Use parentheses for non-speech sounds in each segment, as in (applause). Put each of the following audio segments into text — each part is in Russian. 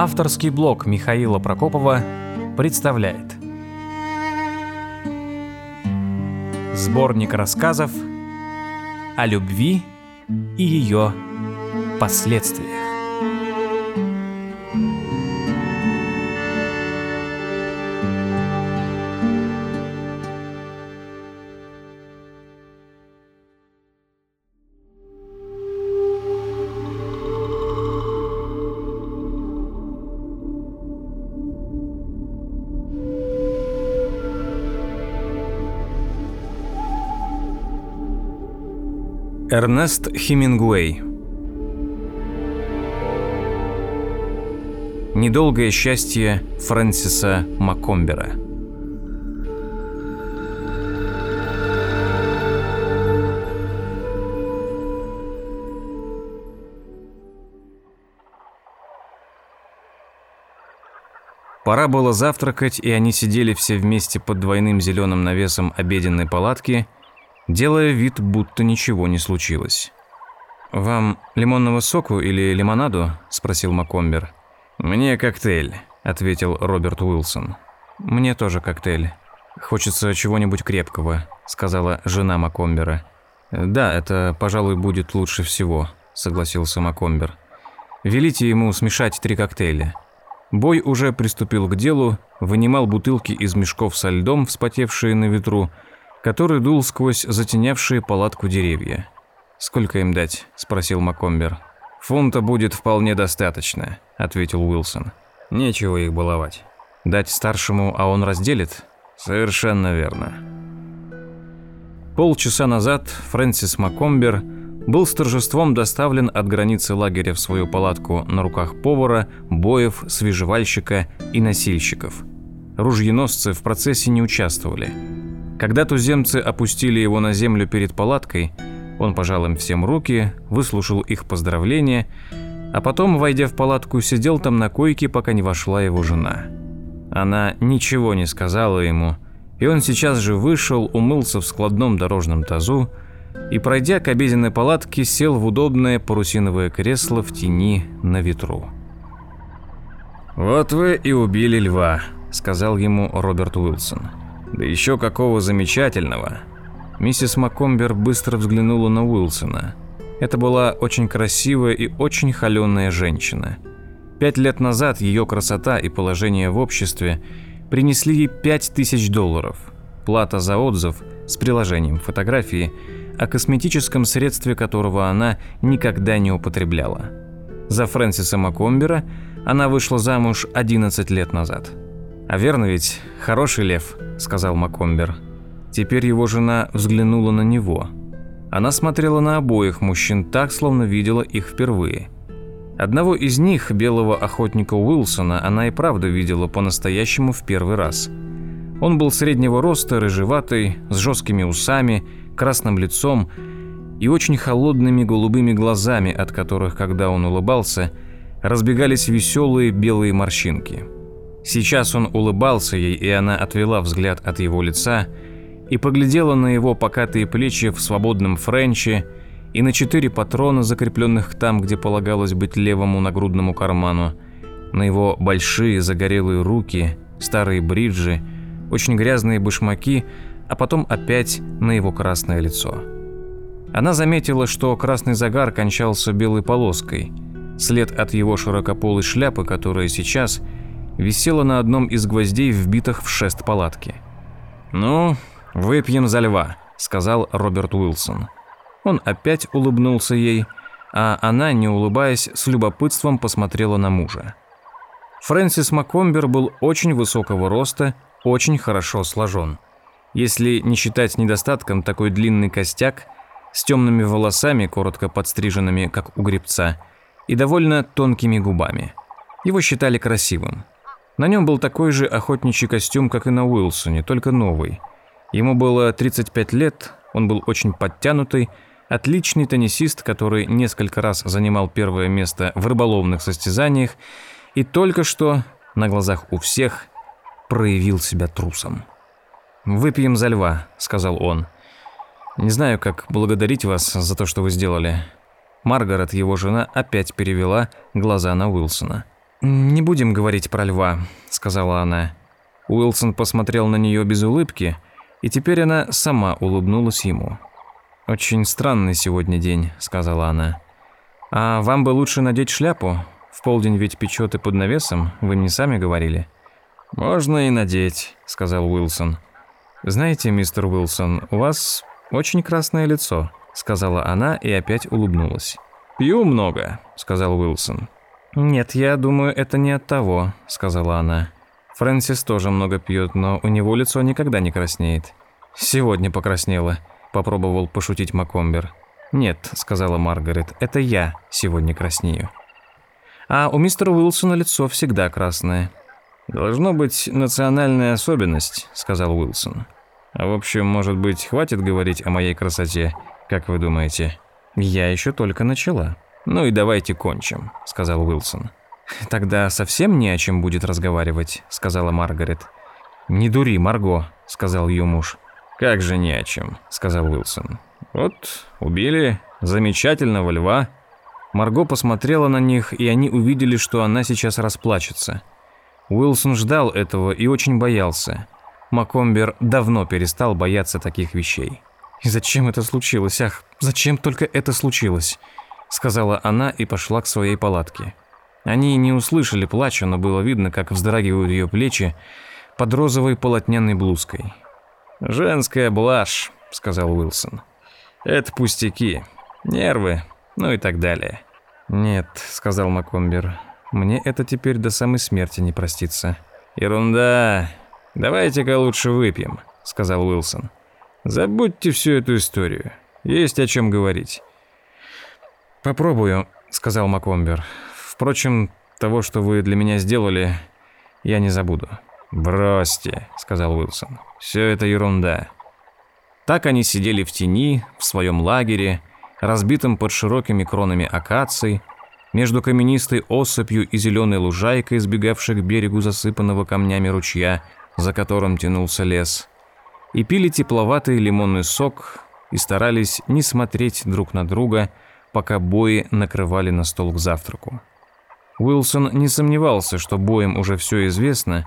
Авторский блог Михаила Прокопова представляет Сборник рассказов о любви и ее последствиях. Эрнест Хемингуэй. Недолгое счастье Фрэнсиса Маккомбера. Пора было завтракать, и они сидели все вместе под двойным зеленым навесом обеденной палатки – делая вид, будто ничего не случилось. «Вам лимонного соку или лимонаду?» – спросил Макомбер. «Мне коктейль», – ответил Роберт Уилсон. «Мне тоже коктейль. Хочется чего-нибудь крепкого», – сказала жена Макомбера. «Да, это, пожалуй, будет лучше всего», – согласился Макомбер. «Велите ему смешать три коктейля». Бой уже приступил к делу, вынимал бутылки из мешков со льдом, вспотевшие на ветру, который дул сквозь затенявшие палатку деревья. «Сколько им дать?» – спросил Макомбер. «Фунта будет вполне достаточно», – ответил Уилсон. «Нечего их баловать». «Дать старшему, а он разделит?» «Совершенно верно». Полчаса назад Фрэнсис Макомбер был с торжеством доставлен от границы лагеря в свою палатку на руках повара, боев, свежевальщика и носильщиков. Ружьеносцы в процессе не участвовали – когда туземцы опустили его на землю перед палаткой, он пожал им всем руки, выслушал их поздравления, а потом, войдя в палатку, сидел там на койке, пока не вошла его жена. Она ничего не сказала ему, и он сейчас же вышел, умылся в складном дорожном тазу и, пройдя к обеденной палатке, сел в удобное парусиновое кресло в тени на ветру. «Вот вы и убили льва», — сказал ему Роберт Уилсон. Да еще какого замечательного. Миссис Маккомбер быстро взглянула на Уилсона. Это была очень красивая и очень холеная женщина. Пять лет назад ее красота и положение в обществе принесли ей пять тысяч долларов. Плата за отзыв с приложением фотографии, о косметическом средстве которого она никогда не употребляла. За Фрэнсиса Маккомбера она вышла замуж 11 лет назад. «А верно ведь, хороший лев», — сказал Макомбер. Теперь его жена взглянула на него. Она смотрела на обоих мужчин так, словно видела их впервые. Одного из них, белого охотника Уилсона, она и правда видела по-настоящему в первый раз. Он был среднего роста, рыжеватый, с жесткими усами, красным лицом и очень холодными голубыми глазами, от которых, когда он улыбался, разбегались веселые белые морщинки. Сейчас он улыбался ей, и она отвела взгляд от его лица и поглядела на его покатые плечи в свободном френче и на четыре патрона, закрепленных там, где полагалось быть левому нагрудному карману, на его большие загорелые руки, старые бриджи, очень грязные башмаки, а потом опять на его красное лицо. Она заметила, что красный загар кончался белой полоской, след от его широкополой шляпы, которая сейчас – висела на одном из гвоздей, вбитых в шест палатки. «Ну, выпьем за льва», — сказал Роберт Уилсон. Он опять улыбнулся ей, а она, не улыбаясь, с любопытством посмотрела на мужа. Фрэнсис Маккомбер был очень высокого роста, очень хорошо сложен. Если не считать недостатком такой длинный костяк, с темными волосами, коротко подстриженными, как у гребца, и довольно тонкими губами. Его считали красивым. На нем был такой же охотничий костюм, как и на Уилсоне, только новый. Ему было 35 лет, он был очень подтянутый, отличный теннисист, который несколько раз занимал первое место в рыболовных состязаниях и только что, на глазах у всех, проявил себя трусом. «Выпьем за льва», — сказал он. «Не знаю, как благодарить вас за то, что вы сделали». Маргарет, его жена, опять перевела глаза на Уилсона. «Не будем говорить про льва», — сказала она. Уилсон посмотрел на нее без улыбки, и теперь она сама улыбнулась ему. «Очень странный сегодня день», — сказала она. «А вам бы лучше надеть шляпу? В полдень ведь печет и под навесом, вы мне сами говорили». «Можно и надеть», — сказал Уилсон. «Знаете, мистер Уилсон, у вас очень красное лицо», — сказала она и опять улыбнулась. «Пью много», — сказал Уилсон. «Нет, я думаю, это не от того», — сказала она. «Фрэнсис тоже много пьет, но у него лицо никогда не краснеет». «Сегодня покраснело», — попробовал пошутить Макомбер. «Нет», — сказала Маргарет, — «это я сегодня краснею». «А у мистера Уилсона лицо всегда красное». «Должно быть национальная особенность», — сказал Уилсон. «А в общем, может быть, хватит говорить о моей красоте, как вы думаете?» «Я еще только начала». «Ну и давайте кончим», — сказал Уилсон. «Тогда совсем не о чем будет разговаривать», — сказала Маргарет. «Не дури, Марго», — сказал ее муж. «Как же не о чем», — сказал Уилсон. «Вот, убили замечательного льва». Марго посмотрела на них, и они увидели, что она сейчас расплачется. Уилсон ждал этого и очень боялся. Макомбер давно перестал бояться таких вещей. «И зачем это случилось? Ах, зачем только это случилось?» Сказала она и пошла к своей палатке. Они не услышали плача, но было видно, как вздрагивают ее плечи под розовой полотняной блузкой. «Женская блажь», — сказал Уилсон. «Это пустяки, нервы, ну и так далее». «Нет», — сказал Макомбер, — «мне это теперь до самой смерти не простится». «Ерунда. Давайте-ка лучше выпьем», — сказал Уилсон. «Забудьте всю эту историю. Есть о чем говорить». «Попробую», — сказал Макомбер. «Впрочем, того, что вы для меня сделали, я не забуду». «Бросьте», — сказал Уилсон. «Все это ерунда». Так они сидели в тени, в своем лагере, разбитом под широкими кронами акаций, между каменистой осыпью и зеленой лужайкой, сбегавшей к берегу засыпанного камнями ручья, за которым тянулся лес, и пили тепловатый лимонный сок и старались не смотреть друг на друга, пока бои накрывали на стол к завтраку. Уилсон не сомневался, что боем уже все известно,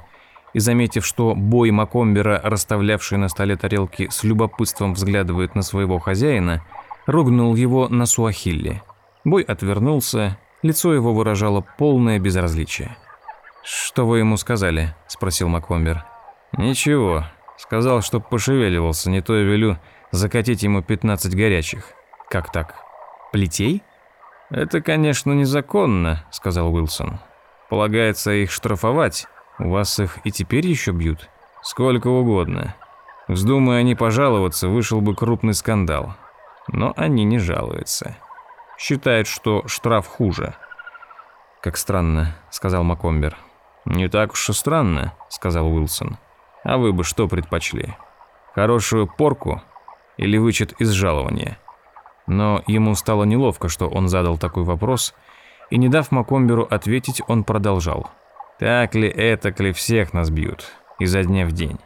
и, заметив, что бой Макомбера, расставлявший на столе тарелки, с любопытством взглядывает на своего хозяина, ругнул его на суахилле. Бой отвернулся, лицо его выражало полное безразличие. «Что вы ему сказали?» – спросил Макомбер. «Ничего. Сказал, чтоб пошевеливался, не то я велю закатить ему 15 горячих». «Как так?» Плетей? Это, конечно, незаконно, сказал Уилсон. Полагается их штрафовать. У вас их и теперь еще бьют? Сколько угодно. Вздумая они пожаловаться, вышел бы крупный скандал. Но они не жалуются. Считают, что штраф хуже. Как странно, сказал Макомбер. Не так уж и странно, сказал Уилсон. А вы бы что предпочли? Хорошую порку или вычет из жалования? Но ему стало неловко, что он задал такой вопрос, и не дав Макомберу ответить, он продолжал. «Так ли, это ли всех нас бьют, изо дня в день?»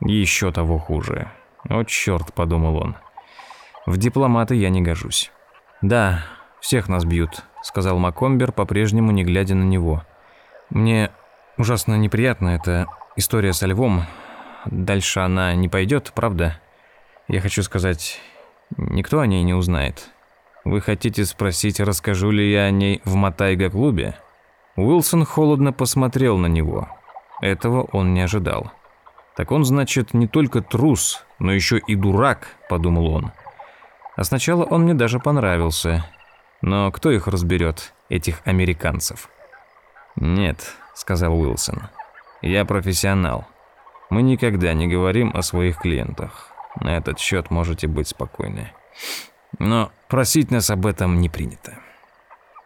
«Еще того хуже. О, черт», — подумал он. «В дипломаты я не гожусь». «Да, всех нас бьют», — сказал Макомбер, по-прежнему не глядя на него. «Мне ужасно неприятна эта история со львом. Дальше она не пойдет, правда? Я хочу сказать, Никто о ней не узнает. Вы хотите спросить, расскажу ли я о ней в Матайга-клубе? Уилсон холодно посмотрел на него. Этого он не ожидал. Так он, значит, не только трус, но еще и дурак, подумал он. А сначала он мне даже понравился. Но кто их разберет, этих американцев? Нет, сказал Уилсон. Я профессионал. Мы никогда не говорим о своих клиентах. На этот счет можете быть спокойны. Но просить нас об этом не принято.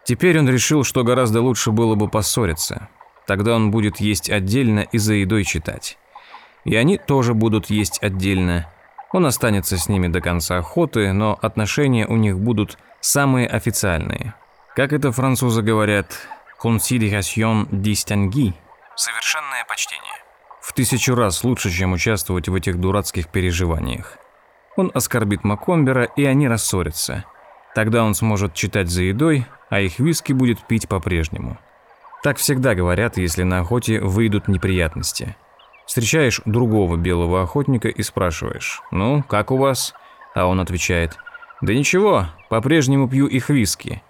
Теперь он решил, что гораздо лучше было бы поссориться. Тогда он будет есть отдельно и за едой читать. И они тоже будут есть отдельно. Он останется с ними до конца охоты, но отношения у них будут самые официальные. Как это французы говорят, «considération distinguée» – совершенное почтение в тысячу раз лучше, чем участвовать в этих дурацких переживаниях. Он оскорбит Макомбера, и они рассорятся. Тогда он сможет читать за едой, а их виски будет пить по-прежнему. Так всегда говорят, если на охоте выйдут неприятности. Встречаешь другого белого охотника и спрашиваешь, «Ну, как у вас?» А он отвечает, «Да ничего, по-прежнему пью их виски».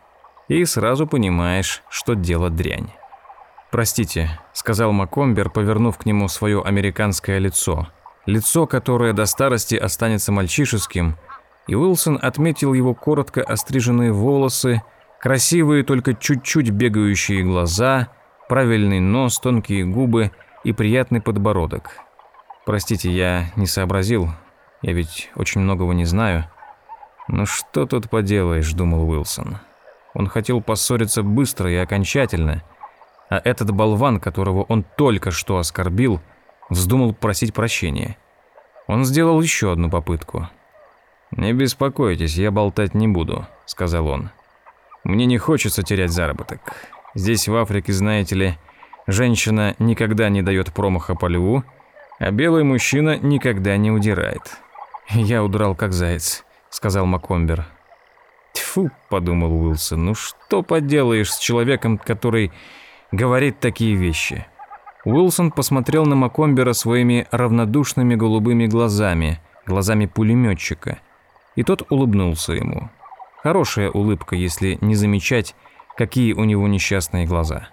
И сразу понимаешь, что дело дрянь. «Простите», — сказал Макомбер, повернув к нему свое американское лицо. Лицо, которое до старости останется мальчишеским, и Уилсон отметил его коротко остриженные волосы, красивые только чуть-чуть бегающие глаза, правильный нос, тонкие губы и приятный подбородок. «Простите, я не сообразил, я ведь очень многого не знаю». «Ну что тут поделаешь», — думал Уилсон. Он хотел поссориться быстро и окончательно — а этот болван, которого он только что оскорбил, вздумал просить прощения. Он сделал еще одну попытку. «Не беспокойтесь, я болтать не буду», — сказал он. «Мне не хочется терять заработок. Здесь, в Африке, знаете ли, женщина никогда не дает промаха по льву, а белый мужчина никогда не удирает». «Я удрал, как заяц», — сказал Макомбер. «Тьфу», — подумал Уилсон, — «ну что поделаешь с человеком, который говорит такие вещи. Уилсон посмотрел на Макомбера своими равнодушными голубыми глазами, глазами пулеметчика, и тот улыбнулся ему. Хорошая улыбка, если не замечать, какие у него несчастные глаза.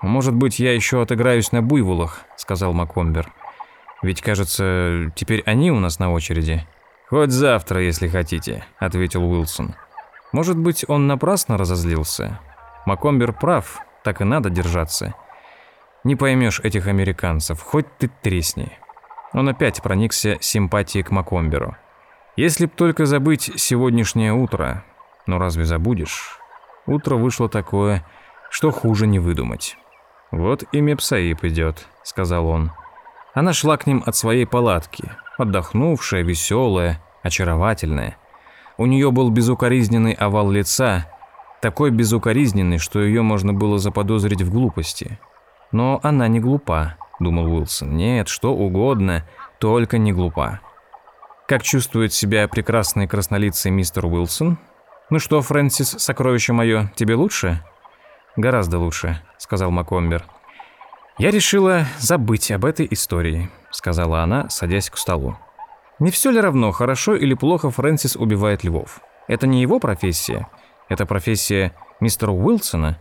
«Может быть, я еще отыграюсь на буйволах», — сказал Макомбер. «Ведь, кажется, теперь они у нас на очереди». «Хоть завтра, если хотите», — ответил Уилсон. «Может быть, он напрасно разозлился? Макомбер прав, так и надо держаться. Не поймешь этих американцев, хоть ты тресни. Он опять проникся симпатией к Макомберу. Если б только забыть сегодняшнее утро. Но разве забудешь? Утро вышло такое, что хуже не выдумать. «Вот и Мепсаип идет», — сказал он. Она шла к ним от своей палатки, отдохнувшая, веселая, очаровательная. У нее был безукоризненный овал лица — такой безукоризненный, что ее можно было заподозрить в глупости. Но она не глупа, думал Уилсон. Нет, что угодно, только не глупа. Как чувствует себя прекрасный краснолицый мистер Уилсон? Ну что, Фрэнсис, сокровище мое, тебе лучше? Гораздо лучше, сказал Макомбер. Я решила забыть об этой истории, сказала она, садясь к столу. Не все ли равно, хорошо или плохо Фрэнсис убивает львов? Это не его профессия. Это профессия мистера Уилсона.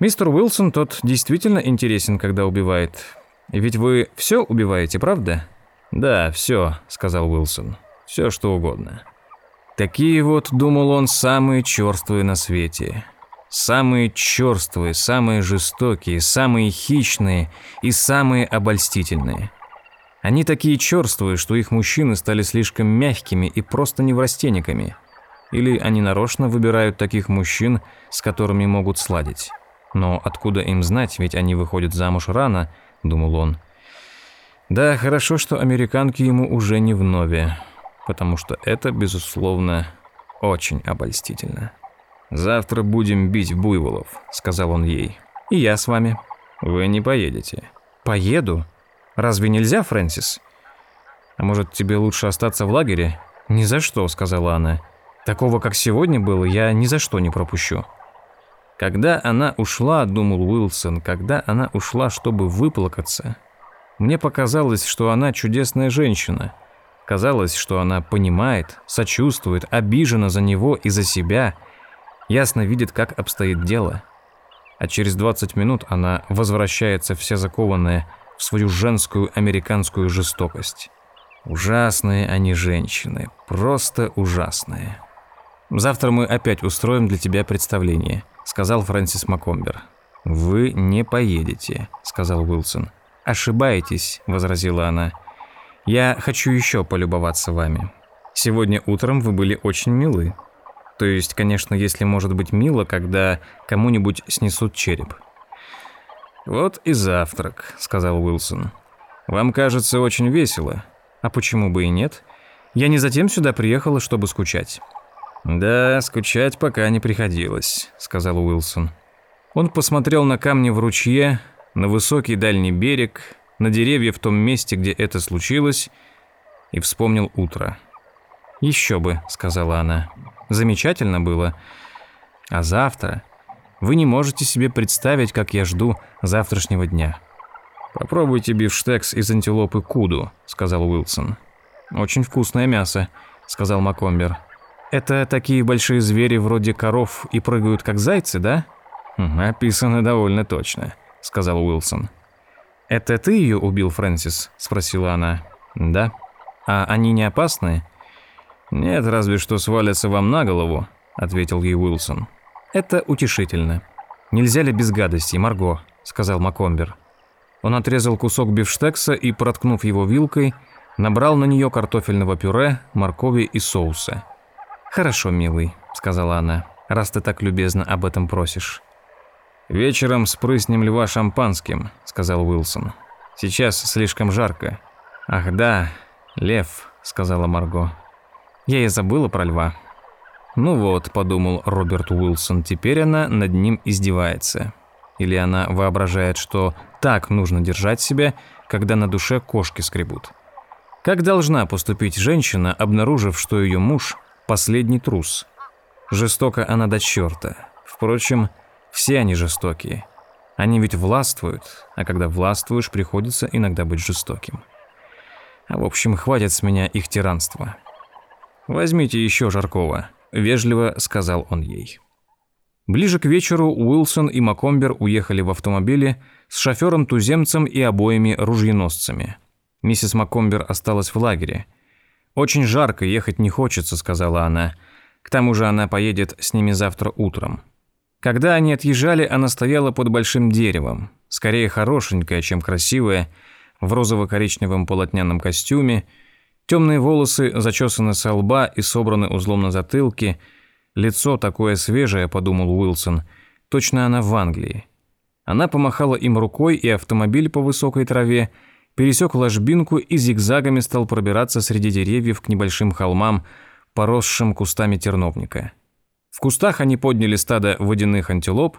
Мистер Уилсон тот действительно интересен, когда убивает. Ведь вы все убиваете, правда? Да, все, сказал Уилсон. Все что угодно. Такие вот, думал он, самые черствые на свете. Самые черствые, самые жестокие, самые хищные и самые обольстительные. Они такие черствые, что их мужчины стали слишком мягкими и просто неврастенниками – или они нарочно выбирают таких мужчин, с которыми могут сладить. Но откуда им знать, ведь они выходят замуж рано, думал он. Да, хорошо, что американки ему уже не вновь, потому что это, безусловно, очень обольстительно. «Завтра будем бить буйволов», — сказал он ей. «И я с вами». «Вы не поедете». «Поеду? Разве нельзя, Фрэнсис?» «А может, тебе лучше остаться в лагере?» «Ни за что», — сказала она. Такого, как сегодня было, я ни за что не пропущу. Когда она ушла, думал Уилсон, когда она ушла, чтобы выплакаться, мне показалось, что она чудесная женщина. Казалось, что она понимает, сочувствует, обижена за него и за себя, ясно видит, как обстоит дело. А через 20 минут она возвращается вся закованная в свою женскую американскую жестокость. Ужасные они женщины, просто ужасные. «Завтра мы опять устроим для тебя представление», — сказал Фрэнсис Макомбер. «Вы не поедете», — сказал Уилсон. «Ошибаетесь», — возразила она. «Я хочу еще полюбоваться вами. Сегодня утром вы были очень милы. То есть, конечно, если может быть мило, когда кому-нибудь снесут череп». «Вот и завтрак», — сказал Уилсон. «Вам кажется очень весело. А почему бы и нет? Я не затем сюда приехала, чтобы скучать». «Да, скучать пока не приходилось», — сказал Уилсон. Он посмотрел на камни в ручье, на высокий дальний берег, на деревья в том месте, где это случилось, и вспомнил утро. «Еще бы», — сказала она. «Замечательно было. А завтра? Вы не можете себе представить, как я жду завтрашнего дня». «Попробуйте бифштекс из антилопы Куду», — сказал Уилсон. «Очень вкусное мясо», — сказал Макомбер. «Это такие большие звери вроде коров и прыгают как зайцы, да?» «Описано довольно точно», — сказал Уилсон. «Это ты ее убил, Фрэнсис?» — спросила она. «Да». «А они не опасны?» «Нет, разве что свалятся вам на голову», — ответил ей Уилсон. «Это утешительно. Нельзя ли без гадости, Марго?» — сказал Макомбер. Он отрезал кусок бифштекса и, проткнув его вилкой, набрал на нее картофельного пюре, моркови и соуса. «Хорошо, милый», — сказала она, — «раз ты так любезно об этом просишь». «Вечером спрыснем льва шампанским», — сказал Уилсон. «Сейчас слишком жарко». «Ах да, лев», — сказала Марго. «Я и забыла про льва». «Ну вот», — подумал Роберт Уилсон, — «теперь она над ним издевается». Или она воображает, что так нужно держать себя, когда на душе кошки скребут. Как должна поступить женщина, обнаружив, что ее муж – последний трус? Жестоко она до черта. Впрочем, все они жестокие. Они ведь властвуют, а когда властвуешь, приходится иногда быть жестоким. А в общем, хватит с меня их тиранства. «Возьмите еще жаркого», – вежливо сказал он ей. Ближе к вечеру Уилсон и Макомбер уехали в автомобиле с шофером-туземцем и обоими ружьеносцами. Миссис Макомбер осталась в лагере. «Очень жарко, ехать не хочется», — сказала она. «К тому же она поедет с ними завтра утром». Когда они отъезжали, она стояла под большим деревом, скорее хорошенькая, чем красивая, в розово-коричневом полотняном костюме, темные волосы зачесаны со лба и собраны узлом на затылке — Лицо такое свежее, подумал Уилсон. Точно она в Англии. Она помахала им рукой, и автомобиль по высокой траве пересек ложбинку и зигзагами стал пробираться среди деревьев к небольшим холмам, поросшим кустами терновника. В кустах они подняли стадо водяных антилоп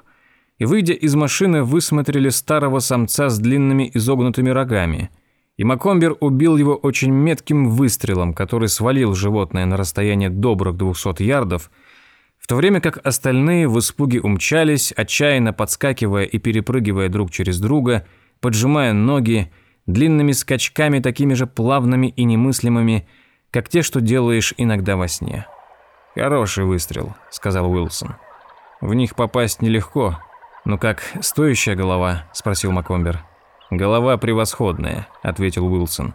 и, выйдя из машины, высмотрели старого самца с длинными изогнутыми рогами. И Макомбер убил его очень метким выстрелом, который свалил животное на расстояние добрых 200 ярдов – в то время как остальные в испуге умчались, отчаянно подскакивая и перепрыгивая друг через друга, поджимая ноги, длинными скачками такими же плавными и немыслимыми, как те, что делаешь иногда во сне. «Хороший выстрел», — сказал Уилсон. «В них попасть нелегко. Ну как, стоящая голова?» — спросил Макомбер. «Голова превосходная», — ответил Уилсон.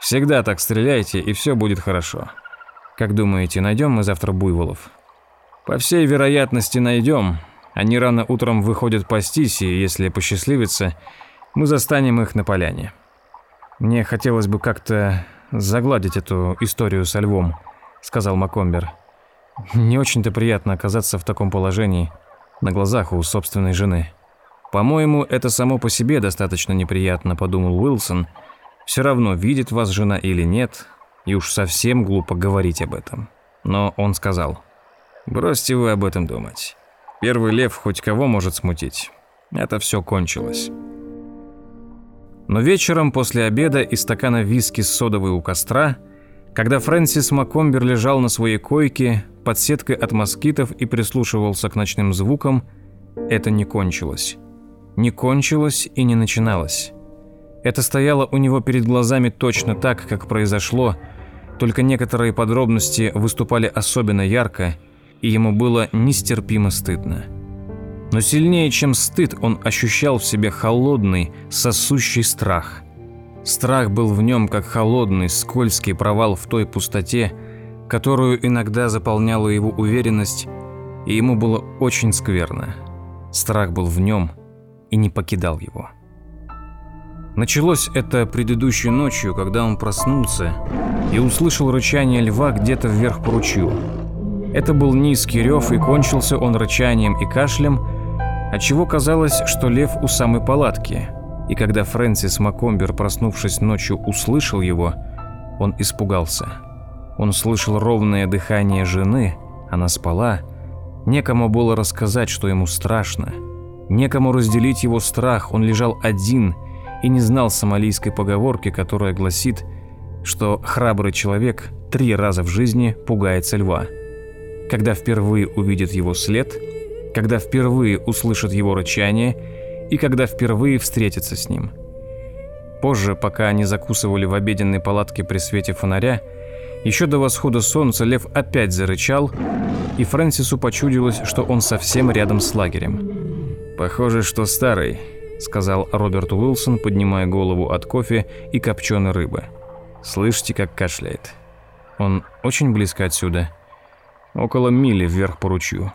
«Всегда так стреляйте, и все будет хорошо. Как думаете, найдем мы завтра буйволов?» По всей вероятности найдем. Они рано утром выходят пастись, и если посчастливится, мы застанем их на поляне. Мне хотелось бы как-то загладить эту историю со львом, сказал Макомбер. Не очень-то приятно оказаться в таком положении на глазах у собственной жены. По-моему, это само по себе достаточно неприятно, подумал Уилсон. Все равно, видит вас жена или нет, и уж совсем глупо говорить об этом. Но он сказал: Бросьте вы об этом думать. Первый лев хоть кого может смутить. Это все кончилось. Но вечером после обеда и стакана виски с содовой у костра, когда Фрэнсис Макомбер лежал на своей койке под сеткой от москитов и прислушивался к ночным звукам, это не кончилось. Не кончилось и не начиналось. Это стояло у него перед глазами точно так, как произошло, только некоторые подробности выступали особенно ярко – и ему было нестерпимо стыдно. Но сильнее, чем стыд, он ощущал в себе холодный, сосущий страх. Страх был в нем, как холодный, скользкий провал в той пустоте, которую иногда заполняла его уверенность, и ему было очень скверно. Страх был в нем и не покидал его. Началось это предыдущей ночью, когда он проснулся и услышал рычание льва где-то вверх по ручью. Это был низкий рев, и кончился он рычанием и кашлем, отчего казалось, что лев у самой палатки. И когда Фрэнсис Макомбер, проснувшись ночью, услышал его, он испугался. Он слышал ровное дыхание жены, она спала. Некому было рассказать, что ему страшно. Некому разделить его страх, он лежал один и не знал сомалийской поговорки, которая гласит, что храбрый человек три раза в жизни пугается льва. Когда впервые увидит его след, когда впервые услышат его рычание и когда впервые встретятся с ним. Позже, пока они закусывали в обеденной палатке при свете фонаря, еще до восхода солнца лев опять зарычал, и Фрэнсису почудилось, что он совсем рядом с лагерем. «Похоже, что старый», — сказал Роберт Уилсон, поднимая голову от кофе и копченой рыбы. «Слышите, как кашляет? Он очень близко отсюда. Около мили вверх по ручью.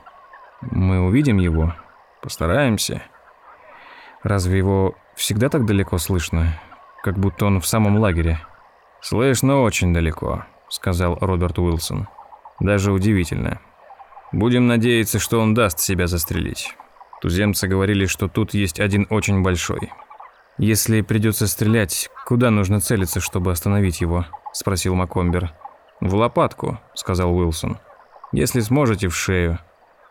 Мы увидим его? Постараемся. Разве его всегда так далеко слышно? Как будто он в самом лагере?» «Слышно очень далеко», — сказал Роберт Уилсон. «Даже удивительно. Будем надеяться, что он даст себя застрелить». Туземцы говорили, что тут есть один очень большой. «Если придется стрелять, куда нужно целиться, чтобы остановить его?» – спросил Макомбер. «В лопатку», – сказал Уилсон. «Если сможете, в шею.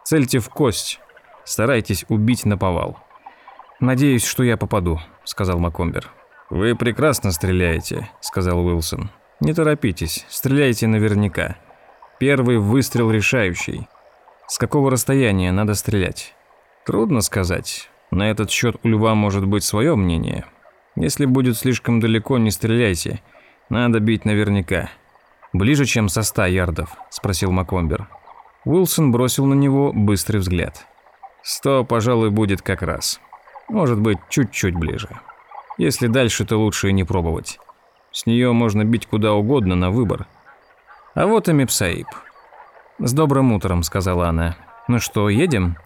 Цельте в кость. Старайтесь убить на повал». «Надеюсь, что я попаду», – сказал Макомбер. «Вы прекрасно стреляете», – сказал Уилсон. «Не торопитесь, стреляйте наверняка. Первый выстрел решающий. С какого расстояния надо стрелять?» Трудно сказать. На этот счет у льва может быть свое мнение. Если будет слишком далеко, не стреляйте. Надо бить наверняка. Ближе, чем со ста ярдов, спросил Макомбер. Уилсон бросил на него быстрый взгляд. Сто, пожалуй, будет как раз. Может быть, чуть-чуть ближе. Если дальше, то лучше и не пробовать. С нее можно бить куда угодно на выбор. А вот и Мепсаиб. «С добрым утром», — сказала она. «Ну что, едем?»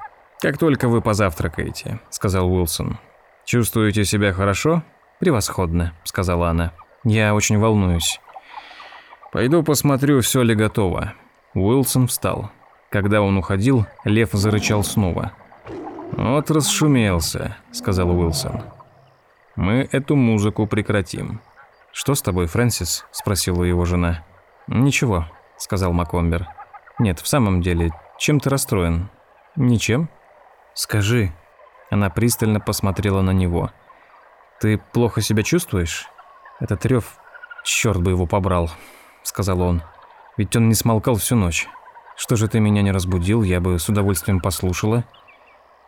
«Как только вы позавтракаете», — сказал Уилсон. «Чувствуете себя хорошо?» «Превосходно», — сказала она. «Я очень волнуюсь». «Пойду посмотрю, все ли готово». Уилсон встал. Когда он уходил, лев зарычал снова. «Вот расшумелся», — сказал Уилсон. «Мы эту музыку прекратим». «Что с тобой, Фрэнсис?» – спросила его жена. «Ничего», – сказал Макомбер. «Нет, в самом деле, чем ты расстроен?» «Ничем», «Скажи». Она пристально посмотрела на него. «Ты плохо себя чувствуешь?» «Этот рев, черт бы его побрал», — сказал он. «Ведь он не смолкал всю ночь. Что же ты меня не разбудил, я бы с удовольствием послушала».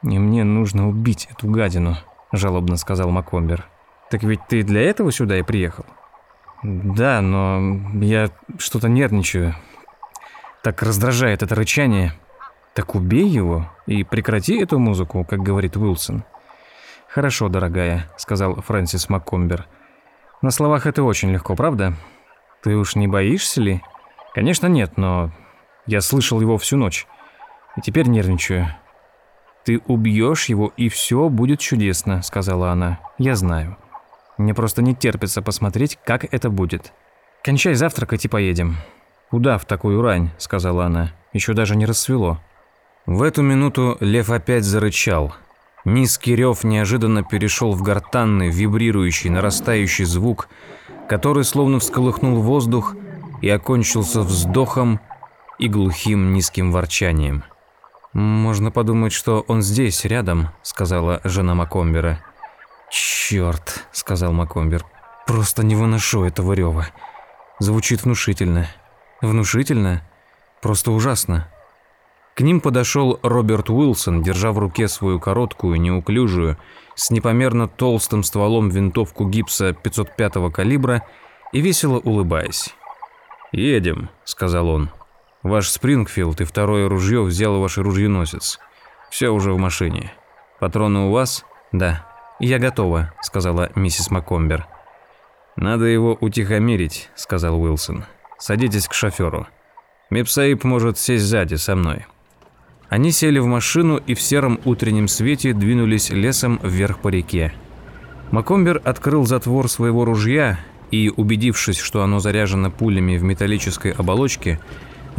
«И мне нужно убить эту гадину», — жалобно сказал Макомбер. «Так ведь ты для этого сюда и приехал?» «Да, но я что-то нервничаю. Так раздражает это рычание». Так убей его и прекрати эту музыку, как говорит Уилсон. Хорошо, дорогая, сказал Фрэнсис МакКомбер. На словах это очень легко, правда? Ты уж не боишься ли? Конечно, нет, но я слышал его всю ночь. И теперь нервничаю. Ты убьешь его, и все будет чудесно, сказала она. Я знаю. Мне просто не терпится посмотреть, как это будет. Кончай завтракать и поедем. Куда в такую рань, сказала она. Еще даже не рассвело. В эту минуту лев опять зарычал. Низкий рев неожиданно перешел в гортанный, вибрирующий, нарастающий звук, который словно всколыхнул воздух и окончился вздохом и глухим низким ворчанием. «Можно подумать, что он здесь, рядом», — сказала жена Макомбера. «Черт», — сказал Макомбер, — «просто не выношу этого рева. Звучит внушительно». «Внушительно? Просто ужасно». К ним подошел Роберт Уилсон, держа в руке свою короткую, неуклюжую, с непомерно толстым стволом винтовку гипса 505 калибра и весело улыбаясь. «Едем», — сказал он. «Ваш Спрингфилд и второе ружье взял ваш ружьеносец. Все уже в машине. Патроны у вас?» «Да». «Я готова», — сказала миссис Маккомбер. «Надо его утихомирить», — сказал Уилсон. «Садитесь к шоферу. Мипсаип может сесть сзади со мной». Они сели в машину и в сером утреннем свете двинулись лесом вверх по реке. Макомбер открыл затвор своего ружья и, убедившись, что оно заряжено пулями в металлической оболочке,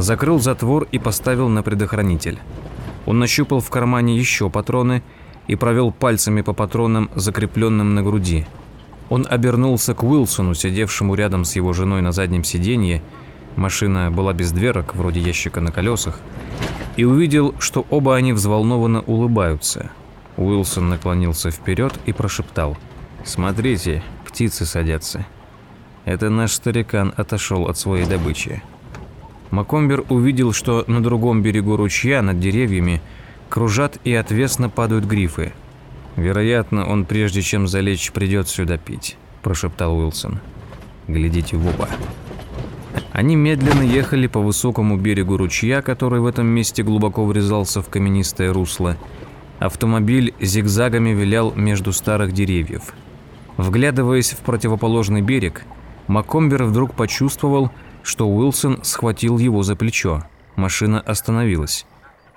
закрыл затвор и поставил на предохранитель. Он нащупал в кармане еще патроны и провел пальцами по патронам, закрепленным на груди. Он обернулся к Уилсону, сидевшему рядом с его женой на заднем сиденье. Машина была без дверок, вроде ящика на колесах и увидел, что оба они взволнованно улыбаются. Уилсон наклонился вперед и прошептал. «Смотрите, птицы садятся». Это наш старикан отошел от своей добычи. Макомбер увидел, что на другом берегу ручья, над деревьями, кружат и отвесно падают грифы. «Вероятно, он прежде чем залечь придет сюда пить», – прошептал Уилсон. «Глядите в оба». Они медленно ехали по высокому берегу ручья, который в этом месте глубоко врезался в каменистое русло. Автомобиль зигзагами вилял между старых деревьев. Вглядываясь в противоположный берег, Макомбер вдруг почувствовал, что Уилсон схватил его за плечо. Машина остановилась.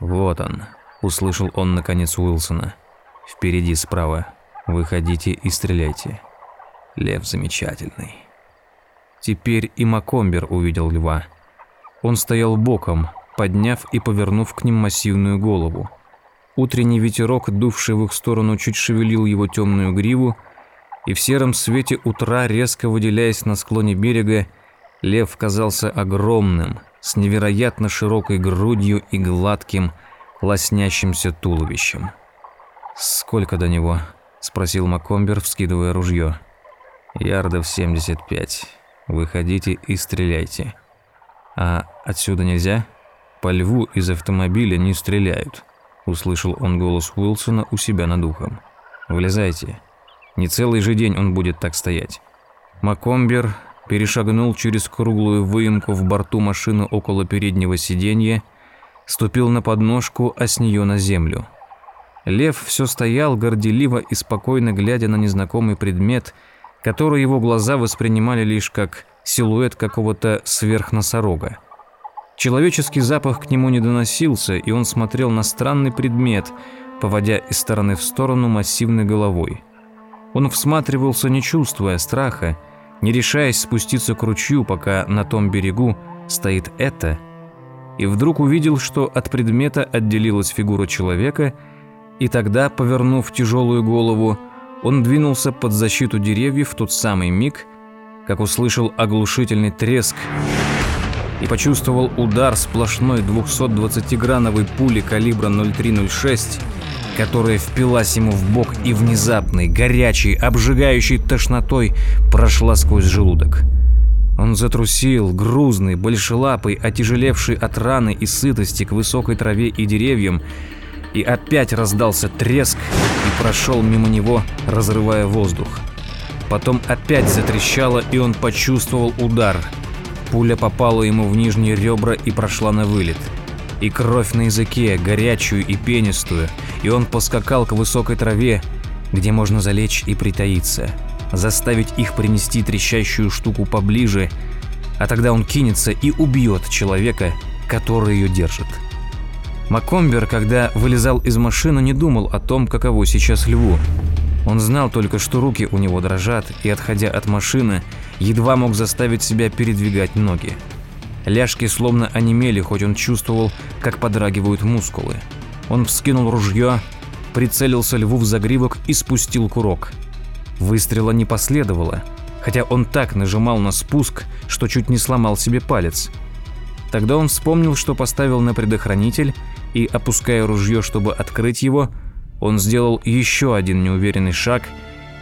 «Вот он», – услышал он наконец Уилсона. «Впереди справа. Выходите и стреляйте. Лев замечательный». Теперь и Макомбер увидел льва. Он стоял боком, подняв и повернув к ним массивную голову. Утренний ветерок, дувший в их сторону, чуть шевелил его темную гриву, и в сером свете утра, резко выделяясь на склоне берега, лев казался огромным, с невероятно широкой грудью и гладким, лоснящимся туловищем. «Сколько до него?» – спросил Макомбер, вскидывая ружье. «Ярдов 75. Выходите и стреляйте. А отсюда нельзя? По льву из автомобиля не стреляют. Услышал он голос Уилсона у себя над ухом. Вылезайте. Не целый же день он будет так стоять. Макомбер перешагнул через круглую выемку в борту машины около переднего сиденья, ступил на подножку, а с нее на землю. Лев все стоял горделиво и спокойно глядя на незнакомый предмет – который его глаза воспринимали лишь как силуэт какого-то сверхносорога. Человеческий запах к нему не доносился, и он смотрел на странный предмет, поводя из стороны в сторону массивной головой. Он всматривался, не чувствуя страха, не решаясь спуститься к ручью, пока на том берегу стоит это, и вдруг увидел, что от предмета отделилась фигура человека, и тогда, повернув тяжелую голову, он двинулся под защиту деревьев в тот самый миг, как услышал оглушительный треск и почувствовал удар сплошной 220-грановой пули калибра 0306, которая впилась ему в бок и внезапной, горячей, обжигающей тошнотой прошла сквозь желудок. Он затрусил, грузный, большелапый, отяжелевший от раны и сытости к высокой траве и деревьям, и опять раздался треск и прошел мимо него, разрывая воздух. Потом опять затрещало, и он почувствовал удар. Пуля попала ему в нижние ребра и прошла на вылет. И кровь на языке, горячую и пенистую, и он поскакал к высокой траве, где можно залечь и притаиться, заставить их принести трещащую штуку поближе, а тогда он кинется и убьет человека, который ее держит. Макомбер, когда вылезал из машины, не думал о том, каково сейчас льву. Он знал только, что руки у него дрожат, и, отходя от машины, едва мог заставить себя передвигать ноги. Ляжки словно онемели, хоть он чувствовал, как подрагивают мускулы. Он вскинул ружье, прицелился льву в загривок и спустил курок. Выстрела не последовало, хотя он так нажимал на спуск, что чуть не сломал себе палец. Тогда он вспомнил, что поставил на предохранитель и, опуская ружье, чтобы открыть его, он сделал еще один неуверенный шаг,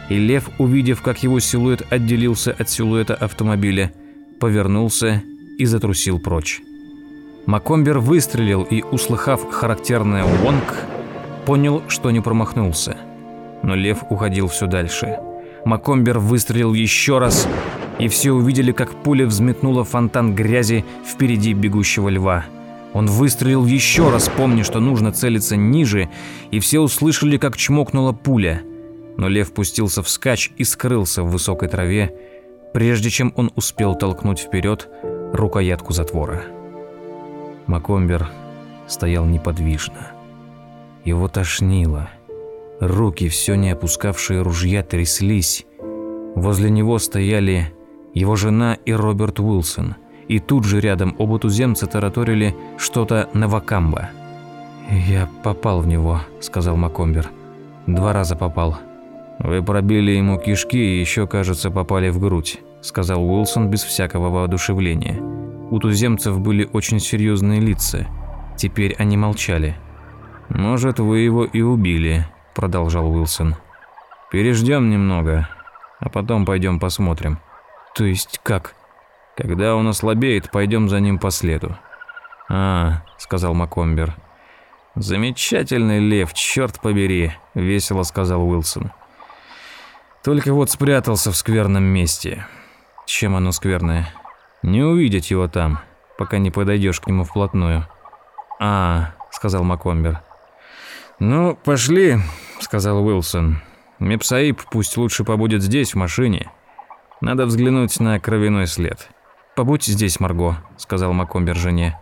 и лев, увидев, как его силуэт отделился от силуэта автомобиля, повернулся и затрусил прочь. Макомбер выстрелил и, услыхав характерное «вонг», понял, что не промахнулся. Но лев уходил все дальше. Макомбер выстрелил еще раз, и все увидели, как пуля взметнула фонтан грязи впереди бегущего льва – он выстрелил еще раз, помня, что нужно целиться ниже, и все услышали, как чмокнула пуля. Но лев пустился вскачь и скрылся в высокой траве, прежде чем он успел толкнуть вперед рукоятку затвора. Макомбер стоял неподвижно. Его тошнило. Руки, все не опускавшие ружья, тряслись. Возле него стояли его жена и Роберт Уилсон – и тут же рядом оба туземца тараторили что-то на Вакамба. «Я попал в него», – сказал Макомбер. «Два раза попал». «Вы пробили ему кишки и еще, кажется, попали в грудь», – сказал Уилсон без всякого воодушевления. У туземцев были очень серьезные лица. Теперь они молчали. «Может, вы его и убили», – продолжал Уилсон. «Переждем немного, а потом пойдем посмотрим». «То есть как?» Когда он ослабеет, пойдем за ним по следу. А, сказал Макомбер. «Замечательный лев, черт побери», — весело сказал Уилсон. «Только вот спрятался в скверном месте. Чем оно скверное? Не увидеть его там, пока не подойдешь к нему вплотную». «А», — сказал Макомбер. «Ну, пошли», — сказал Уилсон. «Мепсаиб пусть лучше побудет здесь, в машине. Надо взглянуть на кровяной след». «Побудь здесь, Марго», — сказал Макомбер жене.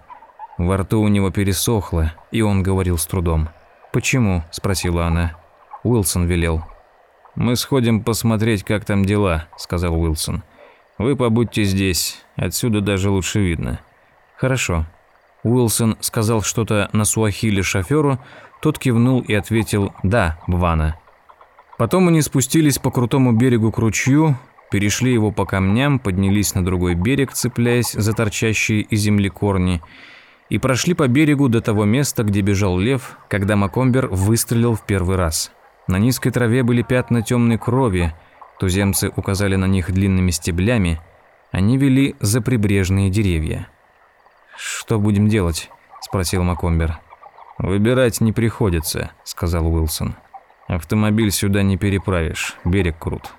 Во рту у него пересохло, и он говорил с трудом. «Почему?» – спросила она. Уилсон велел. «Мы сходим посмотреть, как там дела», – сказал Уилсон. «Вы побудьте здесь, отсюда даже лучше видно». «Хорошо». Уилсон сказал что-то на суахиле шоферу, тот кивнул и ответил «Да, Бвана». Потом они спустились по крутому берегу к ручью, перешли его по камням, поднялись на другой берег, цепляясь за торчащие из земли корни – и прошли по берегу до того места, где бежал лев, когда Макомбер выстрелил в первый раз. На низкой траве были пятна темной крови, туземцы указали на них длинными стеблями, они вели за прибрежные деревья. «Что будем делать?» – спросил Макомбер. «Выбирать не приходится», – сказал Уилсон. «Автомобиль сюда не переправишь, берег крут.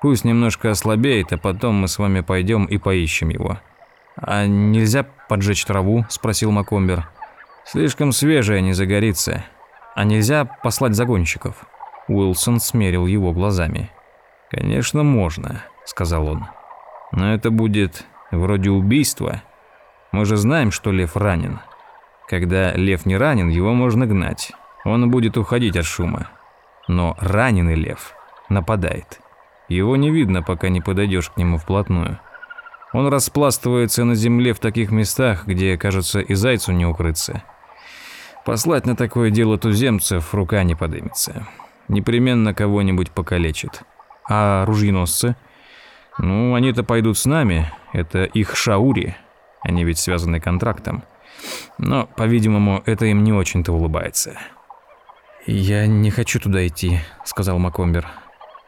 Пусть немножко ослабеет, а потом мы с вами пойдем и поищем его». «А нельзя поджечь траву?» – спросил Макомбер. «Слишком свежая, не загорится. А нельзя послать загонщиков?» Уилсон смерил его глазами. «Конечно, можно», – сказал он. «Но это будет вроде убийства. Мы же знаем, что лев ранен. Когда лев не ранен, его можно гнать. Он будет уходить от шума. Но раненый лев нападает. Его не видно, пока не подойдешь к нему вплотную». Он распластывается на земле в таких местах, где, кажется, и зайцу не укрыться. Послать на такое дело туземцев рука не подымется. Непременно кого-нибудь покалечит. А ружьеносцы? Ну, они-то пойдут с нами. Это их шаури. Они ведь связаны контрактом. Но, по-видимому, это им не очень-то улыбается. «Я не хочу туда идти», — сказал Макомбер.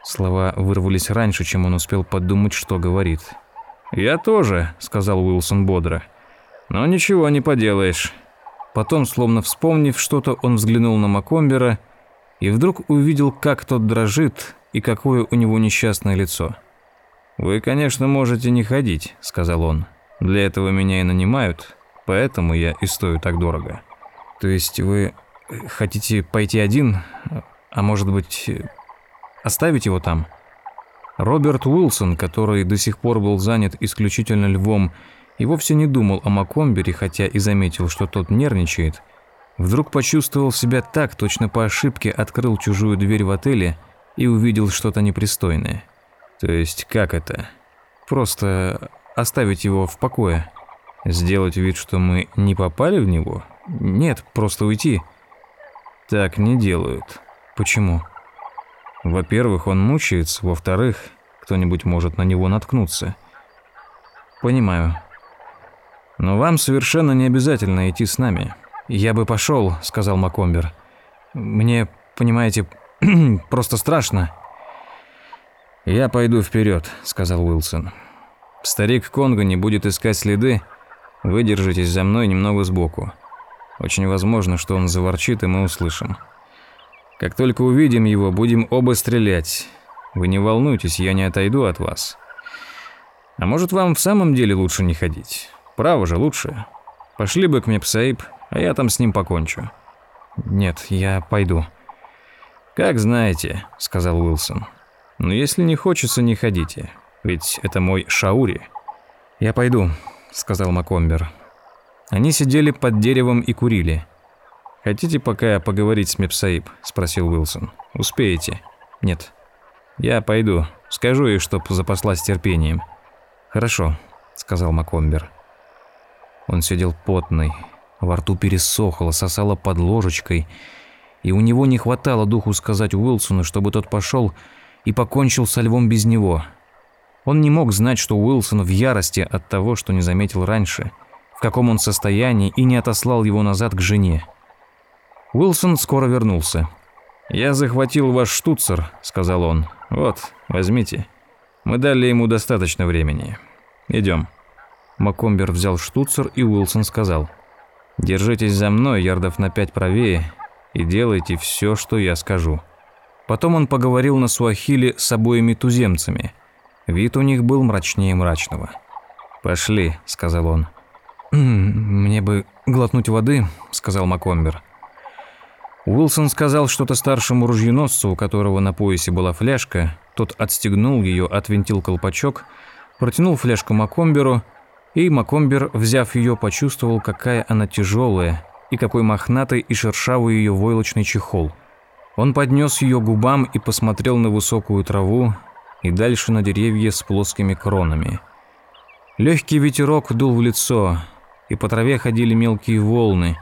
Слова вырвались раньше, чем он успел подумать, что говорит. «Я тоже», — сказал Уилсон бодро. «Но ничего не поделаешь». Потом, словно вспомнив что-то, он взглянул на Макомбера и вдруг увидел, как тот дрожит и какое у него несчастное лицо. «Вы, конечно, можете не ходить», — сказал он. «Для этого меня и нанимают, поэтому я и стою так дорого». «То есть вы хотите пойти один, а может быть, оставить его там?» Роберт Уилсон, который до сих пор был занят исключительно львом и вовсе не думал о Макомбере, хотя и заметил, что тот нервничает, вдруг почувствовал себя так, точно по ошибке открыл чужую дверь в отеле и увидел что-то непристойное. То есть как это? Просто оставить его в покое? Сделать вид, что мы не попали в него? Нет, просто уйти. Так не делают. Почему? Во-первых, он мучается, во-вторых, кто-нибудь может на него наткнуться. Понимаю. Но вам совершенно не обязательно идти с нами. Я бы пошел, сказал Макомбер. Мне, понимаете, (clears throat) просто страшно. Я пойду вперед, сказал Уилсон. Старик Конго не будет искать следы. Вы держитесь за мной немного сбоку. Очень возможно, что он заворчит, и мы услышим. Как только увидим его, будем оба стрелять. Вы не волнуйтесь, я не отойду от вас. А может, вам в самом деле лучше не ходить? Право же, лучше. Пошли бы к Мепсаиб, а я там с ним покончу. Нет, я пойду. Как знаете, сказал Уилсон. Но если не хочется, не ходите. Ведь это мой Шаури. Я пойду, сказал Макомбер. Они сидели под деревом и курили. «Хотите пока поговорить с Мепсаиб?» – спросил Уилсон. «Успеете?» «Нет». «Я пойду. Скажу ей, чтоб запаслась терпением». «Хорошо», – сказал Макомбер. Он сидел потный, во рту пересохло, сосало под ложечкой, и у него не хватало духу сказать Уилсону, чтобы тот пошел и покончил со львом без него. Он не мог знать, что Уилсон в ярости от того, что не заметил раньше, в каком он состоянии, и не отослал его назад к жене. Уилсон скоро вернулся. «Я захватил ваш штуцер», — сказал он. «Вот, возьмите. Мы дали ему достаточно времени. Идем». Макомбер взял штуцер, и Уилсон сказал. Держитесь за мной, ярдов на пять правее, и делайте все, что я скажу». Потом он поговорил на суахиле с обоими туземцами. Вид у них был мрачнее мрачного. «Пошли», — сказал он. «Мне бы глотнуть воды», — сказал Макомбер. Уилсон сказал что-то старшему ружьеносцу, у которого на поясе была фляжка. Тот отстегнул ее, отвинтил колпачок, протянул фляжку Макомберу, и Макомбер, взяв ее, почувствовал, какая она тяжелая и какой мохнатый и шершавый ее войлочный чехол. Он поднес ее губам и посмотрел на высокую траву и дальше на деревья с плоскими кронами. Легкий ветерок дул в лицо, и по траве ходили мелкие волны.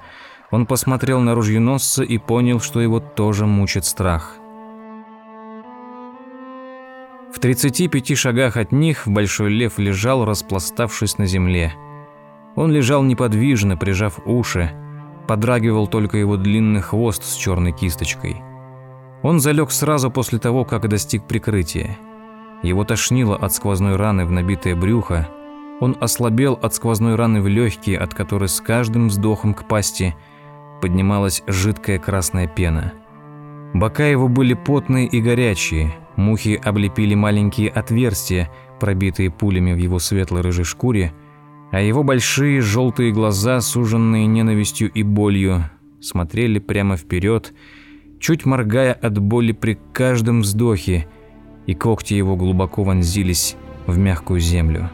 Он посмотрел на ружьеносца и понял, что его тоже мучит страх. В 35 шагах от них большой лев лежал, распластавшись на земле. Он лежал неподвижно, прижав уши. Подрагивал только его длинный хвост с черной кисточкой. Он залег сразу после того, как достиг прикрытия. Его тошнило от сквозной раны в набитое брюхо. Он ослабел от сквозной раны в легкие, от которой с каждым вздохом к пасти поднималась жидкая красная пена. Бока его были потные и горячие, Мухи облепили маленькие отверстия, пробитые пулями в его светло-рыжей шкуре, а его большие желтые глаза, суженные ненавистью и болью, смотрели прямо вперед, чуть моргая от боли при каждом вздохе, и когти его глубоко вонзились в мягкую землю.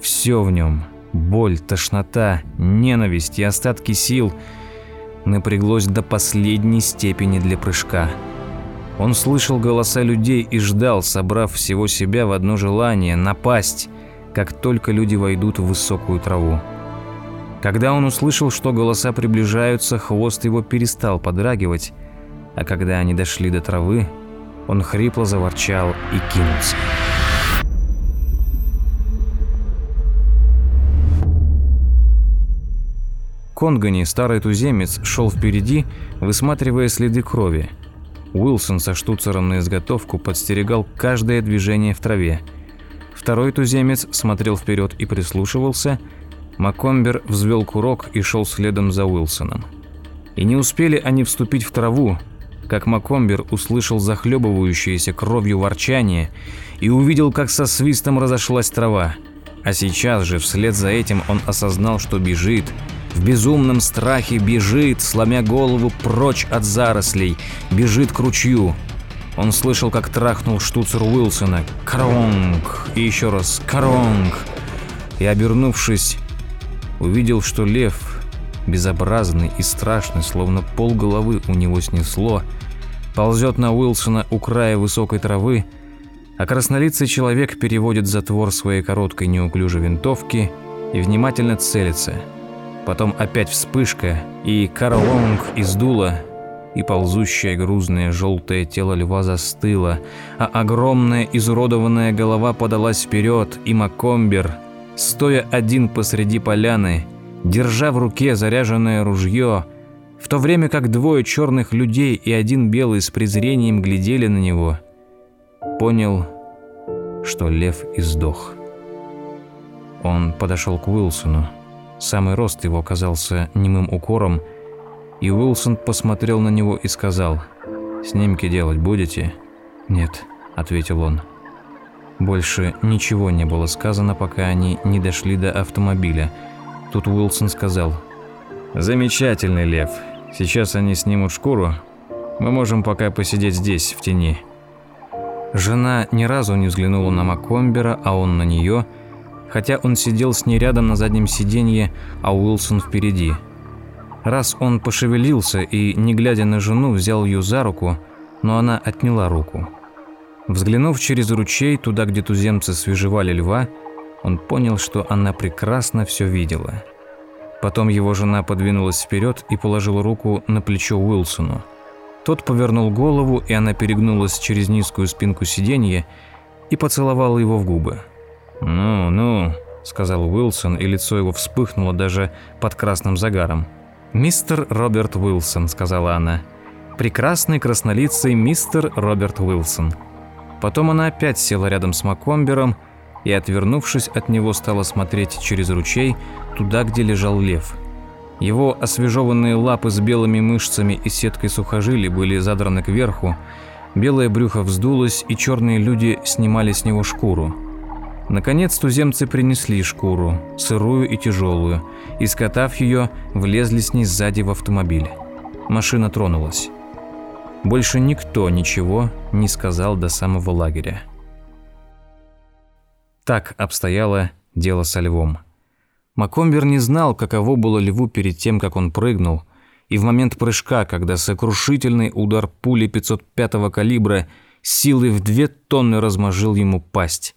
Все в нем – боль, тошнота, ненависть и остатки сил – напряглось до последней степени для прыжка – он слышал голоса людей и ждал, собрав всего себя в одно желание – напасть, как только люди войдут в высокую траву. Когда он услышал, что голоса приближаются, хвост его перестал подрагивать, а когда они дошли до травы, он хрипло заворчал и кинулся. Конгани, старый туземец, шел впереди, высматривая следы крови – Уилсон со штуцером на изготовку подстерегал каждое движение в траве. Второй туземец смотрел вперед и прислушивался. Макомбер взвел курок и шел следом за Уилсоном. И не успели они вступить в траву, как Макомбер услышал захлебывающееся кровью ворчание и увидел, как со свистом разошлась трава. А сейчас же вслед за этим он осознал, что бежит – в безумном страхе бежит, сломя голову прочь от зарослей, бежит к ручью. Он слышал, как трахнул штуцер Уилсона. Кронг! И еще раз Кронг! И, обернувшись, увидел, что лев, безобразный и страшный, словно пол головы у него снесло, ползет на Уилсона у края высокой травы, а краснолицый человек переводит затвор своей короткой неуклюжей винтовки и внимательно целится – Потом опять вспышка, и Каролонг издуло, и ползущее грузное желтое тело льва застыло, а огромная изуродованная голова подалась вперед, и Макомбер, стоя один посреди поляны, держа в руке заряженное ружье, в то время как двое черных людей и один белый с презрением глядели на него, понял, что лев издох. Он подошел к Уилсону. Самый рост его оказался немым укором, и Уилсон посмотрел на него и сказал, «Снимки делать будете?» «Нет», — ответил он. Больше ничего не было сказано, пока они не дошли до автомобиля. Тут Уилсон сказал, «Замечательный лев. Сейчас они снимут шкуру. Мы можем пока посидеть здесь, в тени». Жена ни разу не взглянула на Маккомбера, а он на нее — хотя он сидел с ней рядом на заднем сиденье, а Уилсон впереди. Раз он пошевелился и, не глядя на жену, взял ее за руку, но она отняла руку. Взглянув через ручей, туда, где туземцы свежевали льва, он понял, что она прекрасно все видела. Потом его жена подвинулась вперед и положила руку на плечо Уилсону. Тот повернул голову, и она перегнулась через низкую спинку сиденья и поцеловала его в губы. «Ну, ну», — сказал Уилсон, и лицо его вспыхнуло даже под красным загаром. «Мистер Роберт Уилсон», — сказала она. «Прекрасный краснолицый мистер Роберт Уилсон». Потом она опять села рядом с Макомбером и, отвернувшись от него, стала смотреть через ручей туда, где лежал лев. Его освежеванные лапы с белыми мышцами и сеткой сухожилий были задраны кверху, белое брюхо вздулось, и черные люди снимали с него шкуру. Наконец туземцы принесли шкуру, сырую и тяжелую, и, скотав ее, влезли с ней сзади в автомобиль. Машина тронулась. Больше никто ничего не сказал до самого лагеря. Так обстояло дело со львом. Макомбер не знал, каково было льву перед тем, как он прыгнул, и в момент прыжка, когда сокрушительный удар пули 505-го калибра силой в две тонны размажил ему пасть.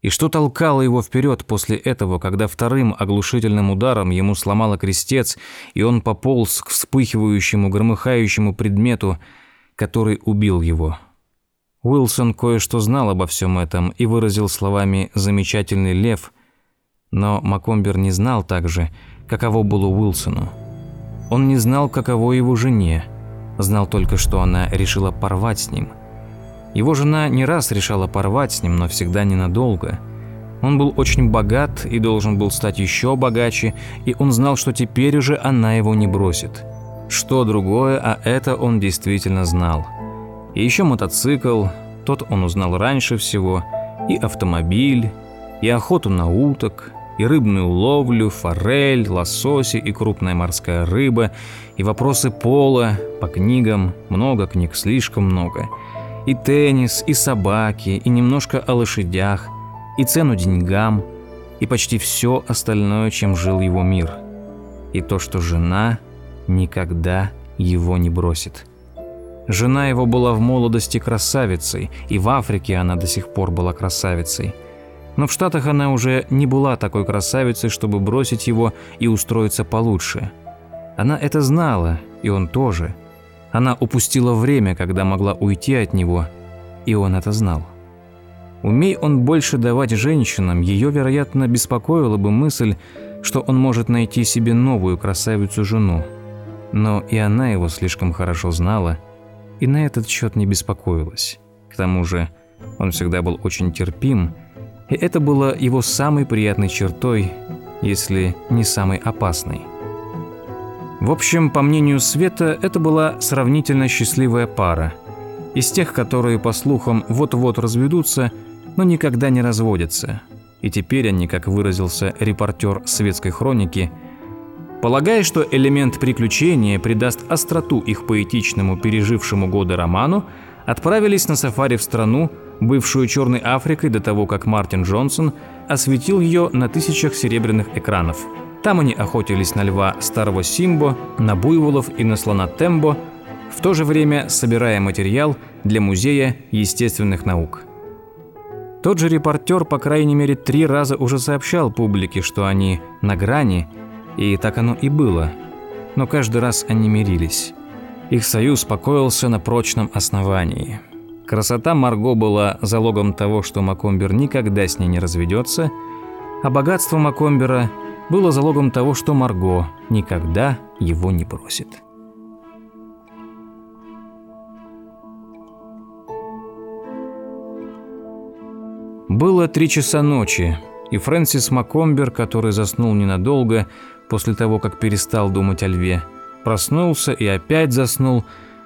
И что толкало его вперед после этого, когда вторым оглушительным ударом ему сломало крестец, и он пополз к вспыхивающему, громыхающему предмету, который убил его. Уилсон кое-что знал обо всем этом и выразил словами «замечательный лев», но Макомбер не знал также, каково было Уилсону. Он не знал, каково его жене, знал только, что она решила порвать с ним. Его жена не раз решала порвать с ним, но всегда ненадолго. Он был очень богат и должен был стать еще богаче, и он знал, что теперь уже она его не бросит. Что другое, а это он действительно знал. И еще мотоцикл, тот он узнал раньше всего, и автомобиль, и охоту на уток, и рыбную ловлю, форель, лососи и крупная морская рыба, и вопросы пола, по книгам, много книг, слишком много, и теннис, и собаки, и немножко о лошадях, и цену деньгам, и почти все остальное, чем жил его мир. И то, что жена никогда его не бросит. Жена его была в молодости красавицей, и в Африке она до сих пор была красавицей – но в Штатах она уже не была такой красавицей, чтобы бросить его и устроиться получше. Она это знала, и он тоже. Она упустила время, когда могла уйти от него, и он это знал. Умей он больше давать женщинам, ее, вероятно, беспокоила бы мысль, что он может найти себе новую красавицу-жену. Но и она его слишком хорошо знала, и на этот счет не беспокоилась. К тому же он всегда был очень терпим, и это было его самой приятной чертой, если не самой опасной. В общем, по мнению Света, это была сравнительно счастливая пара. Из тех, которые, по слухам, вот-вот разведутся, но никогда не разводятся. И теперь они, как выразился репортер светской хроники, полагая, что элемент приключения придаст остроту их поэтичному пережившему годы роману, отправились на сафари в страну, бывшую Черной Африкой до того, как Мартин Джонсон осветил ее на тысячах серебряных экранов. Там они охотились на льва старого Симбо, на буйволов и на слона Тембо, в то же время собирая материал для Музея естественных наук. Тот же репортер, по крайней мере, три раза уже сообщал публике, что они на грани, и так оно и было. Но каждый раз они мирились. Их союз покоился на прочном основании. Красота Марго была залогом того, что Макомбер никогда с ней не разведется, а богатство Макомбера было залогом того, что Марго никогда его не бросит. Было три часа ночи, и Фрэнсис Макомбер, который заснул ненадолго после того, как перестал думать о льве, проснулся и опять заснул,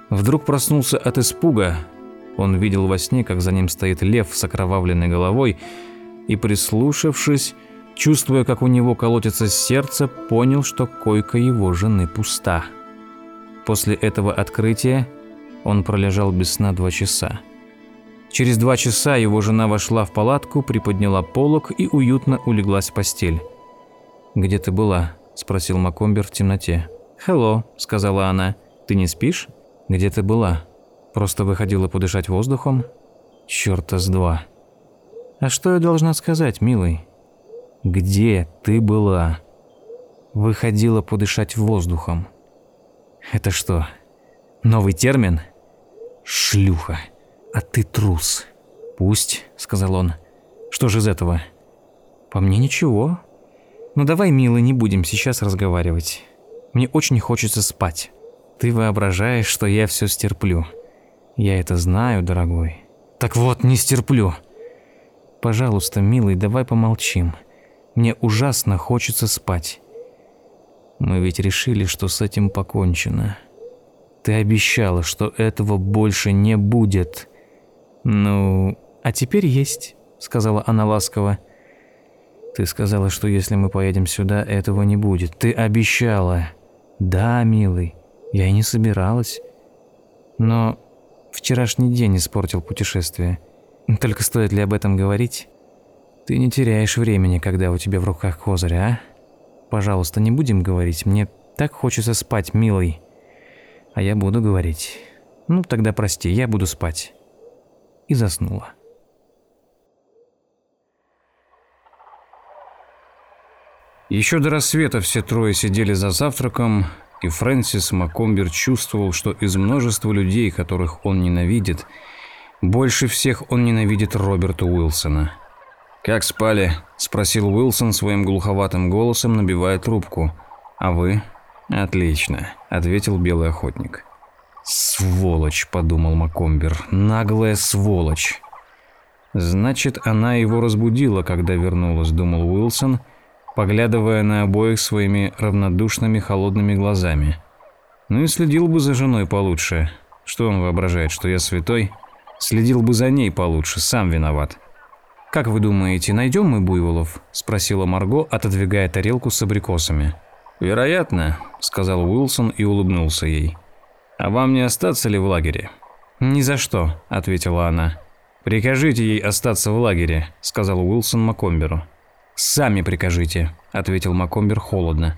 вдруг проснулся от испуга, он видел во сне, как за ним стоит лев с окровавленной головой, и, прислушавшись, чувствуя, как у него колотится сердце, понял, что койка его жены пуста. После этого открытия он пролежал без сна два часа. Через два часа его жена вошла в палатку, приподняла полог и уютно улеглась в постель. «Где ты была?» – спросил Макомбер в темноте. «Хелло», – сказала она. «Ты не спишь? Где ты была?» Просто выходила подышать воздухом? Чёрта с два. А что я должна сказать, милый? Где ты была? Выходила подышать воздухом. Это что, новый термин? Шлюха. А ты трус. Пусть, сказал он. Что же из этого? По мне ничего. Ну давай, милый, не будем сейчас разговаривать. Мне очень хочется спать. Ты воображаешь, что я все стерплю. Я это знаю, дорогой. Так вот, не стерплю. Пожалуйста, милый, давай помолчим. Мне ужасно хочется спать. Мы ведь решили, что с этим покончено. Ты обещала, что этого больше не будет. Ну, а теперь есть, сказала она ласково. Ты сказала, что если мы поедем сюда, этого не будет. Ты обещала. Да, милый, я и не собиралась. Но вчерашний день испортил путешествие. Только стоит ли об этом говорить? Ты не теряешь времени, когда у тебя в руках козырь, а? Пожалуйста, не будем говорить. Мне так хочется спать, милый. А я буду говорить. Ну, тогда прости, я буду спать. И заснула. Еще до рассвета все трое сидели за завтраком, и Фрэнсис Маккомбер чувствовал, что из множества людей, которых он ненавидит, больше всех он ненавидит Роберта Уилсона – «Как спали?» – спросил Уилсон своим глуховатым голосом, набивая трубку. «А вы?» «Отлично», – ответил белый охотник. «Сволочь», – подумал Макомбер, – «наглая сволочь». «Значит, она его разбудила, когда вернулась», – думал Уилсон, поглядывая на обоих своими равнодушными холодными глазами. «Ну и следил бы за женой получше. Что он воображает, что я святой? Следил бы за ней получше, сам виноват». «Как вы думаете, найдем мы буйволов?» – спросила Марго, отодвигая тарелку с абрикосами. «Вероятно», – сказал Уилсон и улыбнулся ей. «А вам не остаться ли в лагере?» «Ни за что», – ответила она. «Прикажите ей остаться в лагере», – сказал Уилсон Макомберу. «Сами прикажите», – ответил Макомбер холодно.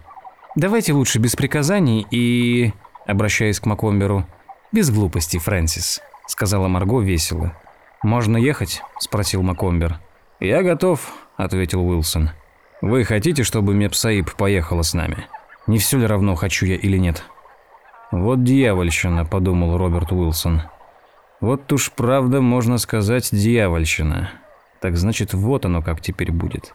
«Давайте лучше без приказаний и...» – обращаясь к Макомберу. «Без глупостей, Фрэнсис», – сказала Марго весело. «Можно ехать?» – спросил Макомбер. «Я готов», – ответил Уилсон. «Вы хотите, чтобы Мепсаиб поехала с нами? Не все ли равно, хочу я или нет?» «Вот дьявольщина», – подумал Роберт Уилсон. «Вот уж правда, можно сказать, дьявольщина. Так значит, вот оно как теперь будет».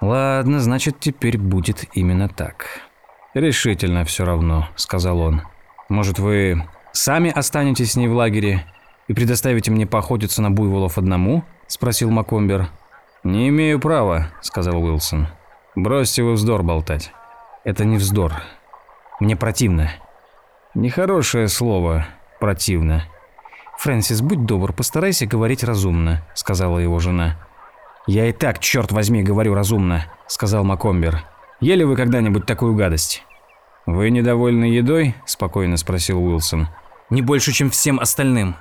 «Ладно, значит, теперь будет именно так». «Решительно все равно», – сказал он. «Может, вы сами останетесь с ней в лагере и предоставите мне поохотиться на буйволов одному?» – спросил Макомбер. «Не имею права», – сказал Уилсон. «Бросьте вы вздор болтать». «Это не вздор. Мне противно». «Нехорошее слово. Противно». «Фрэнсис, будь добр, постарайся говорить разумно», – сказала его жена. «Я и так, черт возьми, говорю разумно», – сказал Макомбер. «Ели вы когда-нибудь такую гадость?» «Вы недовольны едой?» – спокойно спросил Уилсон. «Не больше, чем всем остальным»,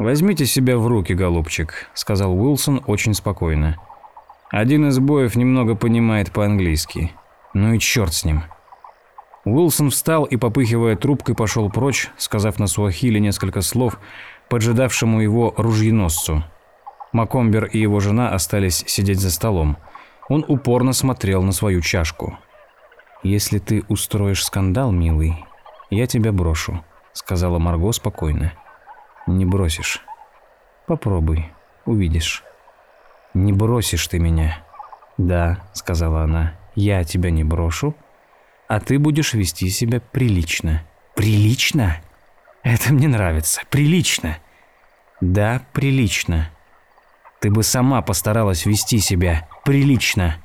«Возьмите себя в руки, голубчик», – сказал Уилсон очень спокойно. «Один из боев немного понимает по-английски. Ну и черт с ним». Уилсон встал и, попыхивая трубкой, пошел прочь, сказав на суахиле несколько слов поджидавшему его ружьеносцу. Макомбер и его жена остались сидеть за столом. Он упорно смотрел на свою чашку. «Если ты устроишь скандал, милый, я тебя брошу», – сказала Марго спокойно. Не бросишь. Попробуй, увидишь. Не бросишь ты меня. Да, сказала она, я тебя не брошу, а ты будешь вести себя прилично. Прилично? Это мне нравится. Прилично. Да, прилично. Ты бы сама постаралась вести себя прилично.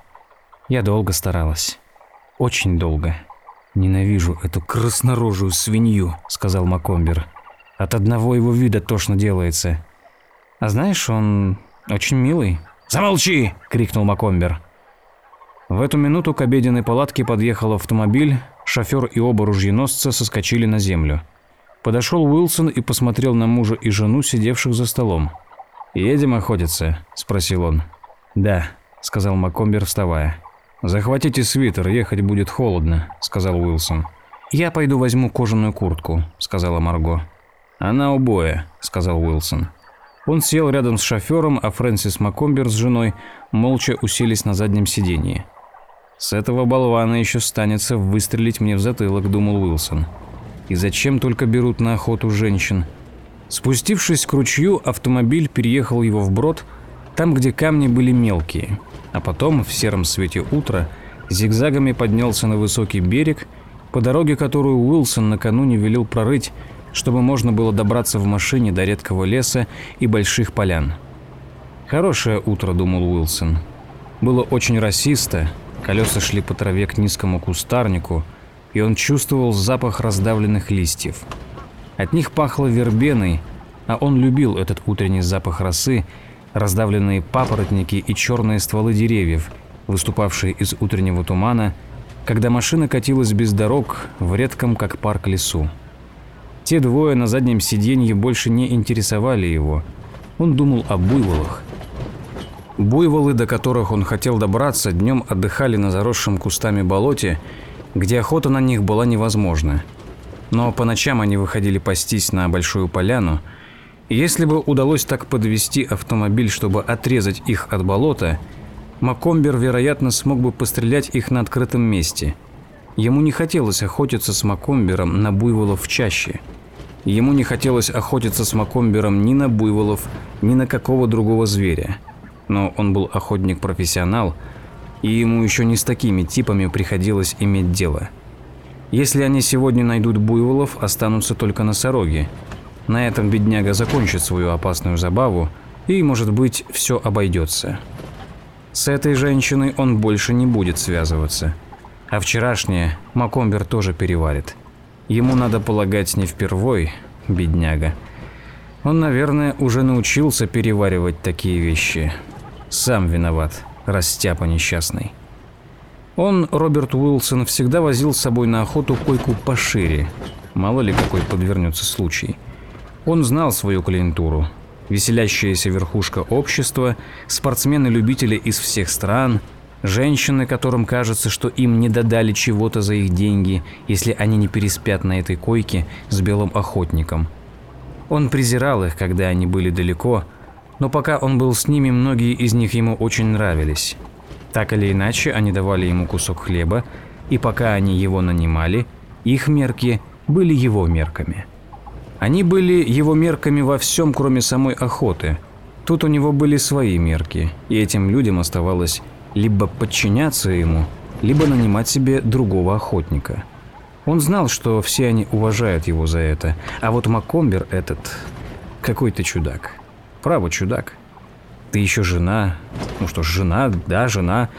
Я долго старалась. Очень долго. Ненавижу эту краснорожую свинью, сказал Макомбер. От одного его вида тошно делается. А знаешь, он очень милый. «Замолчи!» – крикнул Макомбер. В эту минуту к обеденной палатке подъехал автомобиль, шофер и оба ружьеносца соскочили на землю. Подошел Уилсон и посмотрел на мужа и жену, сидевших за столом. «Едем охотиться?» – спросил он. «Да», – сказал Макомбер, вставая. «Захватите свитер, ехать будет холодно», – сказал Уилсон. «Я пойду возьму кожаную куртку», – сказала Марго. «Она убоя», – сказал Уилсон. Он сел рядом с шофером, а Фрэнсис Маккомбер с женой молча уселись на заднем сиденье. «С этого болвана еще станется выстрелить мне в затылок», – думал Уилсон. «И зачем только берут на охоту женщин?» Спустившись к ручью, автомобиль переехал его вброд, там, где камни были мелкие, а потом, в сером свете утра, зигзагами поднялся на высокий берег, по дороге, которую Уилсон накануне велел прорыть, чтобы можно было добраться в машине до редкого леса и больших полян. «Хорошее утро», — думал Уилсон. Было очень расисто, колеса шли по траве к низкому кустарнику, и он чувствовал запах раздавленных листьев. От них пахло вербеной, а он любил этот утренний запах росы, раздавленные папоротники и черные стволы деревьев, выступавшие из утреннего тумана, когда машина катилась без дорог в редком как парк лесу. Те двое на заднем сиденье больше не интересовали его. Он думал о буйволах. Буйволы, до которых он хотел добраться, днем отдыхали на заросшем кустами болоте, где охота на них была невозможна. Но по ночам они выходили пастись на большую поляну, если бы удалось так подвести автомобиль, чтобы отрезать их от болота, Макомбер, вероятно, смог бы пострелять их на открытом месте. Ему не хотелось охотиться с Макомбером на буйволов в чаще – Ему не хотелось охотиться с Макомбером ни на буйволов, ни на какого другого зверя. Но он был охотник-профессионал, и ему еще не с такими типами приходилось иметь дело. Если они сегодня найдут буйволов, останутся только носороги. На этом бедняга закончит свою опасную забаву, и, может быть, все обойдется. С этой женщиной он больше не будет связываться. А вчерашнее Макомбер тоже переварит. Ему надо полагать не впервой, бедняга. Он, наверное, уже научился переваривать такие вещи. Сам виноват, растяпа несчастный. Он, Роберт Уилсон, всегда возил с собой на охоту койку пошире. Мало ли какой подвернется случай. Он знал свою клиентуру. Веселящаяся верхушка общества, спортсмены-любители из всех стран – Женщины, которым кажется, что им не додали чего-то за их деньги, если они не переспят на этой койке с белым охотником. Он презирал их, когда они были далеко, но пока он был с ними, многие из них ему очень нравились. Так или иначе, они давали ему кусок хлеба, и пока они его нанимали, их мерки были его мерками. Они были его мерками во всем, кроме самой охоты. Тут у него были свои мерки, и этим людям оставалось либо подчиняться ему, либо нанимать себе другого охотника. Он знал, что все они уважают его за это, а вот Макомбер этот какой-то чудак. Право, чудак. Ты еще жена. Ну что ж, жена, да, жена.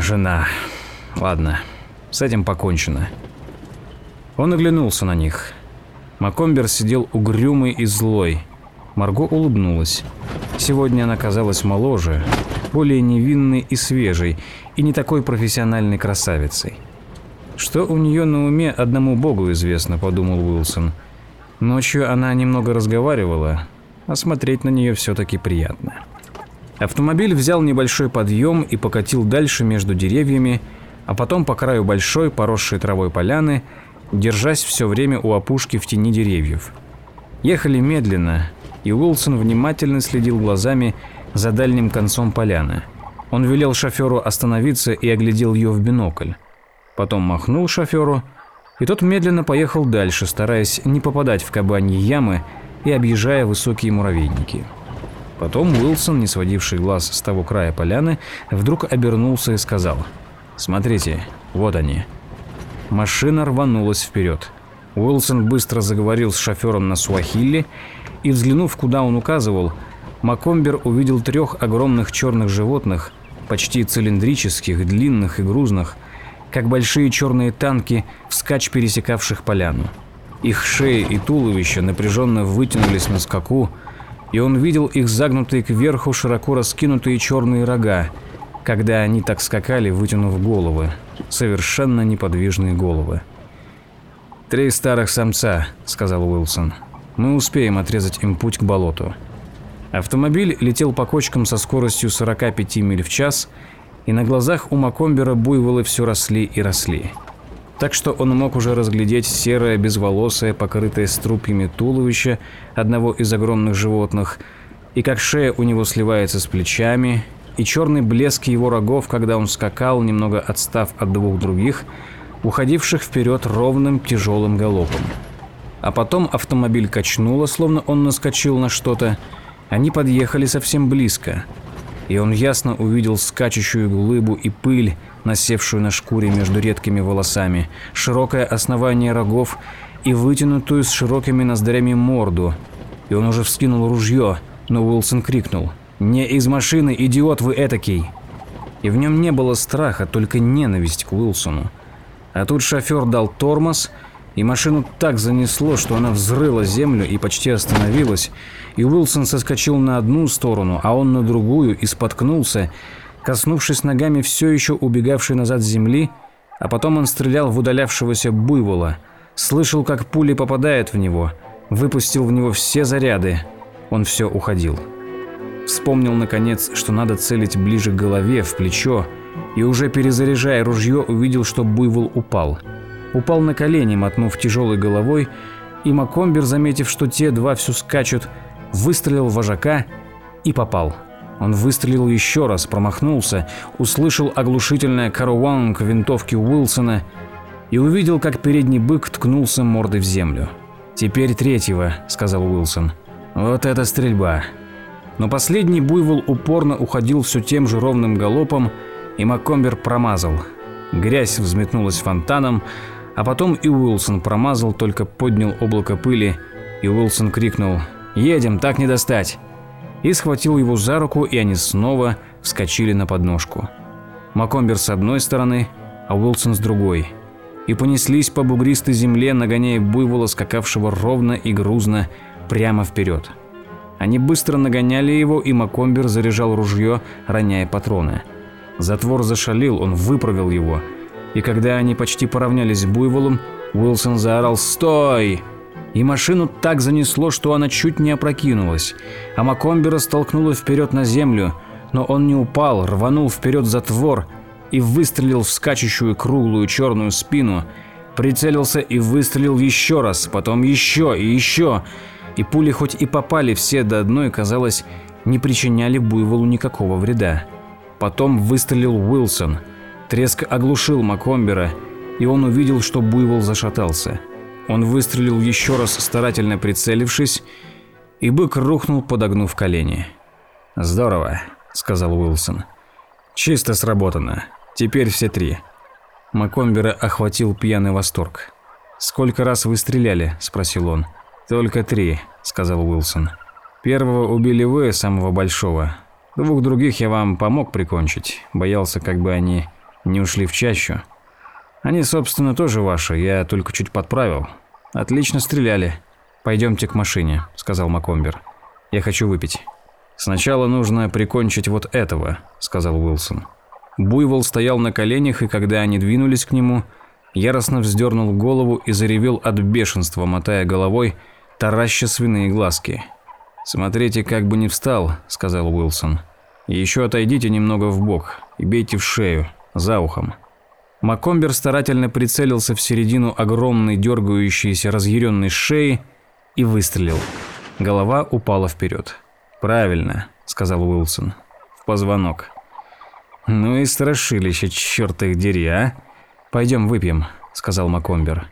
Жена. Ладно, с этим покончено. Он оглянулся на них. Макомбер сидел угрюмый и злой. Марго улыбнулась. Сегодня она казалась моложе, более невинной и свежей, и не такой профессиональной красавицей. Что у нее на уме, одному богу известно, подумал Уилсон. Ночью она немного разговаривала, а смотреть на нее все-таки приятно. Автомобиль взял небольшой подъем и покатил дальше между деревьями, а потом по краю большой, поросшей травой поляны, держась все время у опушки в тени деревьев. Ехали медленно, и Уилсон внимательно следил глазами за дальним концом поляны. Он велел шоферу остановиться и оглядел ее в бинокль. Потом махнул шоферу, и тот медленно поехал дальше, стараясь не попадать в кабаньи ямы и объезжая высокие муравейники. Потом Уилсон, не сводивший глаз с того края поляны, вдруг обернулся и сказал «Смотрите, вот они». Машина рванулась вперед. Уилсон быстро заговорил с шофером на суахилли и, взглянув, куда он указывал, Макомбер увидел трех огромных черных животных, почти цилиндрических, длинных и грузных, как большие черные танки, вскачь пересекавших поляну. Их шеи и туловища напряженно вытянулись на скаку, и он видел их загнутые кверху широко раскинутые черные рога, когда они так скакали, вытянув головы, совершенно неподвижные головы. «Три старых самца», — сказал Уилсон. «Мы успеем отрезать им путь к болоту». Автомобиль летел по кочкам со скоростью 45 миль в час, и на глазах у Макомбера буйволы все росли и росли. Так что он мог уже разглядеть серое, безволосое, покрытое струпьями туловище одного из огромных животных, и как шея у него сливается с плечами, и черный блеск его рогов, когда он скакал, немного отстав от двух других, уходивших вперед ровным тяжелым галопом. А потом автомобиль качнуло, словно он наскочил на что-то, они подъехали совсем близко, и он ясно увидел скачущую глыбу и пыль, насевшую на шкуре между редкими волосами, широкое основание рогов и вытянутую с широкими ноздрями морду. И он уже вскинул ружье, но Уилсон крикнул «Не из машины, идиот вы этакий!» И в нем не было страха, только ненависть к Уилсону. А тут шофер дал тормоз, и машину так занесло, что она взрыла землю и почти остановилась, и Уилсон соскочил на одну сторону, а он на другую и споткнулся, коснувшись ногами все еще убегавшей назад земли, а потом он стрелял в удалявшегося буйвола, слышал, как пули попадают в него, выпустил в него все заряды. Он все уходил. Вспомнил, наконец, что надо целить ближе к голове, в плечо, и уже перезаряжая ружье, увидел, что буйвол упал. Упал на колени, мотнув тяжелой головой, и Макомбер, заметив, что те два все скачут, выстрелил в вожака и попал. Он выстрелил еще раз, промахнулся, услышал оглушительное каруанг винтовки Уилсона и увидел, как передний бык ткнулся мордой в землю. «Теперь третьего», — сказал Уилсон. «Вот это стрельба!» Но последний буйвол упорно уходил все тем же ровным галопом, и Маккомбер промазал. Грязь взметнулась фонтаном, а потом и Уилсон промазал, только поднял облако пыли, и Уилсон крикнул «Едем, так не достать!» и схватил его за руку, и они снова вскочили на подножку. Макомбер с одной стороны, а Уилсон с другой. И понеслись по бугристой земле, нагоняя буйвола, скакавшего ровно и грузно прямо вперед. Они быстро нагоняли его, и Макомбер заряжал ружье, роняя патроны. Затвор зашалил, он выправил его. И когда они почти поравнялись с буйволом, Уилсон заорал «Стой!» И машину так занесло, что она чуть не опрокинулась. А Макомбера столкнуло вперед на землю, но он не упал, рванул вперед затвор и выстрелил в скачущую круглую черную спину, прицелился и выстрелил еще раз, потом еще и еще и пули хоть и попали все до одной, казалось, не причиняли буйволу никакого вреда. Потом выстрелил Уилсон. Треск оглушил Макомбера, и он увидел, что буйвол зашатался. Он выстрелил еще раз, старательно прицелившись, и бык рухнул, подогнув колени. «Здорово», — сказал Уилсон. «Чисто сработано. Теперь все три». Макомбера охватил пьяный восторг. «Сколько раз вы стреляли?» – спросил он. «Только три», — сказал Уилсон. «Первого убили вы, самого большого. Двух других я вам помог прикончить. Боялся, как бы они не ушли в чащу. Они, собственно, тоже ваши, я только чуть подправил. Отлично стреляли. Пойдемте к машине», — сказал Макомбер. «Я хочу выпить». «Сначала нужно прикончить вот этого», — сказал Уилсон. Буйвол стоял на коленях, и когда они двинулись к нему, яростно вздернул голову и заревел от бешенства, мотая головой, тараща свиные глазки. «Смотрите, как бы не встал», — сказал Уилсон. «И еще отойдите немного в бок и бейте в шею, за ухом». Макомбер старательно прицелился в середину огромной дергающейся разъяренной шеи и выстрелил. Голова упала вперед. «Правильно», — сказал Уилсон. «В позвонок». «Ну и страшилище, черт их дери, а? Пойдем выпьем», — сказал Макомбер.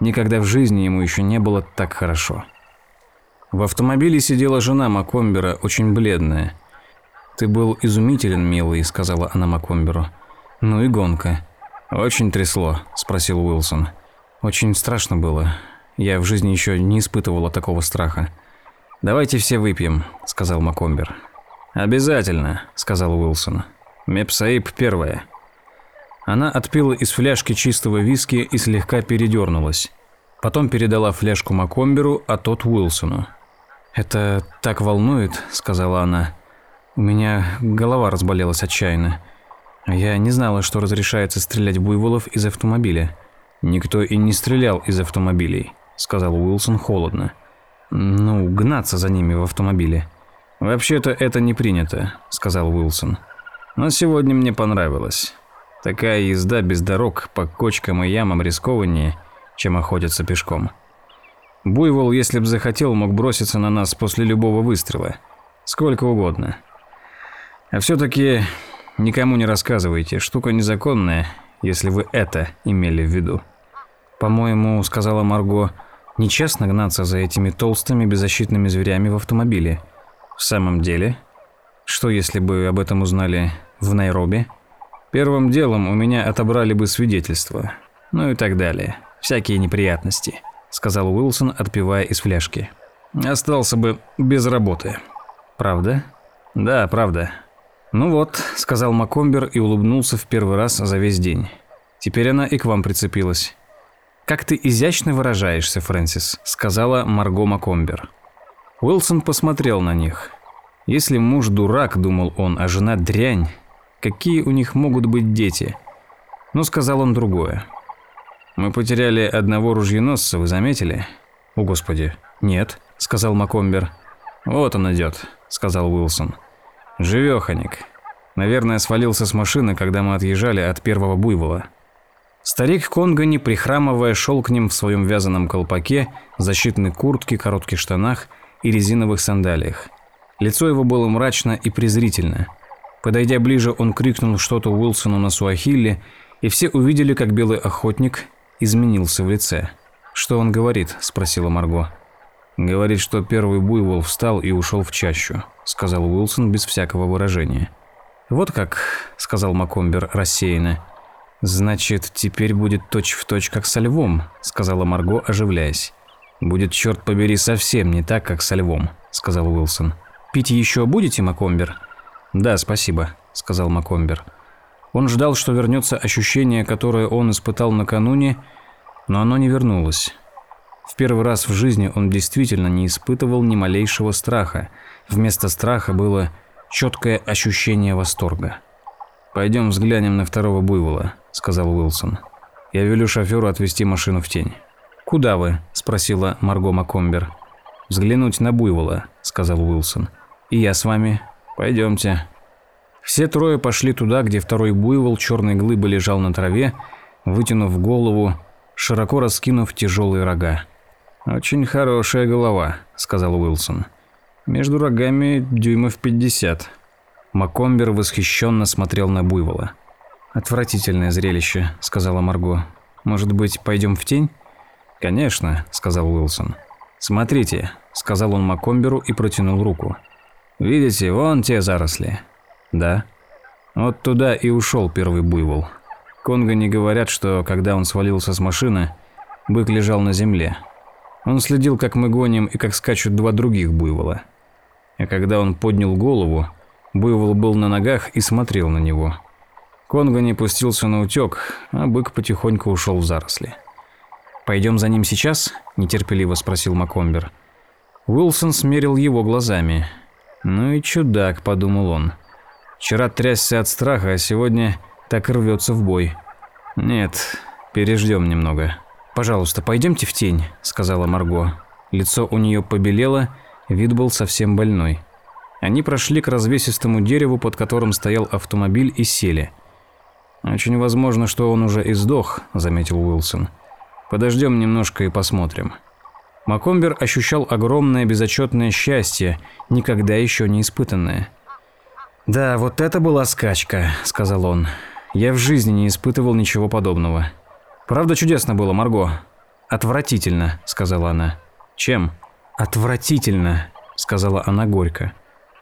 Никогда в жизни ему еще не было так хорошо. В автомобиле сидела жена Макомбера, очень бледная. «Ты был изумителен, милый», — сказала она Макомберу. «Ну и гонка». «Очень трясло», — спросил Уилсон. «Очень страшно было. Я в жизни еще не испытывала такого страха». «Давайте все выпьем», — сказал Макомбер. «Обязательно», — сказал Уилсон. «Мепсаиб первая». Она отпила из фляжки чистого виски и слегка передернулась. Потом передала фляжку Макомберу, а тот Уилсону. «Это так волнует», — сказала она. «У меня голова разболелась отчаянно. Я не знала, что разрешается стрелять буйволов из автомобиля». «Никто и не стрелял из автомобилей», — сказал Уилсон холодно. «Ну, гнаться за ними в автомобиле». «Вообще-то это не принято», — сказал Уилсон. «Но сегодня мне понравилось. Такая езда без дорог по кочкам и ямам рискованнее, чем охотиться пешком. Буйвол, если б захотел, мог броситься на нас после любого выстрела. Сколько угодно. А все-таки никому не рассказывайте, штука незаконная, если вы это имели в виду. По-моему, сказала Марго, нечестно гнаться за этими толстыми беззащитными зверями в автомобиле. В самом деле, что если бы об этом узнали в Найроби? Первым делом у меня отобрали бы свидетельство. Ну и так далее. Всякие неприятности», — сказал Уилсон, отпивая из фляжки. «Остался бы без работы». «Правда?» «Да, правда». «Ну вот», — сказал Макомбер и улыбнулся в первый раз за весь день. Теперь она и к вам прицепилась. «Как ты изящно выражаешься, Фрэнсис», — сказала Марго Макомбер. Уилсон посмотрел на них. Если муж дурак, думал он, а жена дрянь, какие у них могут быть дети? Но сказал он другое. «Мы потеряли одного ружьеносца, вы заметили?» «О, Господи, нет», — сказал Макомбер. «Вот он идет», — сказал Уилсон. «Живеханик. Наверное, свалился с машины, когда мы отъезжали от первого буйвола». Старик Конго, не прихрамывая, шел к ним в своем вязаном колпаке, защитной куртке, коротких штанах и резиновых сандалиях. Лицо его было мрачно и презрительно. Подойдя ближе, он крикнул что-то Уилсону на суахилле, и все увидели, как белый охотник изменился в лице. «Что он говорит?» – спросила Марго. «Говорит, что первый буйвол встал и ушел в чащу», – сказал Уилсон без всякого выражения. «Вот как», – сказал Макомбер рассеянно. «Значит, теперь будет точь-в-точь, точь, как со львом», – сказала Марго, оживляясь. «Будет, черт побери, совсем не так, как со львом», – сказал Уилсон. «Пить еще будете, Макомбер?» «Да, спасибо», – сказал Макомбер. Он ждал, что вернется ощущение, которое он испытал накануне, но оно не вернулось. В первый раз в жизни он действительно не испытывал ни малейшего страха. Вместо страха было четкое ощущение восторга. «Пойдем взглянем на второго буйвола», – сказал Уилсон. «Я велю шоферу отвезти машину в тень». «Куда вы?» – спросила Марго Макомбер. «Взглянуть на буйвола», – сказал Уилсон. И я с вами. Пойдемте. Все трое пошли туда, где второй буйвол черной глыбы лежал на траве, вытянув голову, широко раскинув тяжелые рога. «Очень хорошая голова», — сказал Уилсон. «Между рогами дюймов пятьдесят». Макомбер восхищенно смотрел на буйвола. «Отвратительное зрелище», — сказала Марго. «Может быть, пойдем в тень?» «Конечно», — сказал Уилсон. «Смотрите», — сказал он Макомберу и протянул руку. Видите, вон те заросли. Да. Вот туда и ушел первый буйвол. Конго не говорят, что когда он свалился с машины, бык лежал на земле. Он следил, как мы гоним и как скачут два других буйвола. А когда он поднял голову, буйвол был на ногах и смотрел на него. Конго не пустился на утек, а бык потихоньку ушел в заросли. «Пойдем за ним сейчас?» – нетерпеливо спросил Макомбер. Уилсон смерил его глазами – «Ну и чудак», – подумал он. «Вчера трясся от страха, а сегодня так рвется в бой. Нет, переждем немного». «Пожалуйста, пойдемте в тень», – сказала Марго. Лицо у нее побелело, вид был совсем больной. Они прошли к развесистому дереву, под которым стоял автомобиль, и сели. «Очень возможно, что он уже издох», – заметил Уилсон. «Подождем немножко и посмотрим». Макомбер ощущал огромное безотчетное счастье, никогда еще не испытанное. «Да, вот это была скачка», — сказал он. «Я в жизни не испытывал ничего подобного». «Правда чудесно было, Марго?» «Отвратительно», — сказала она. «Чем?» «Отвратительно», — сказала она горько.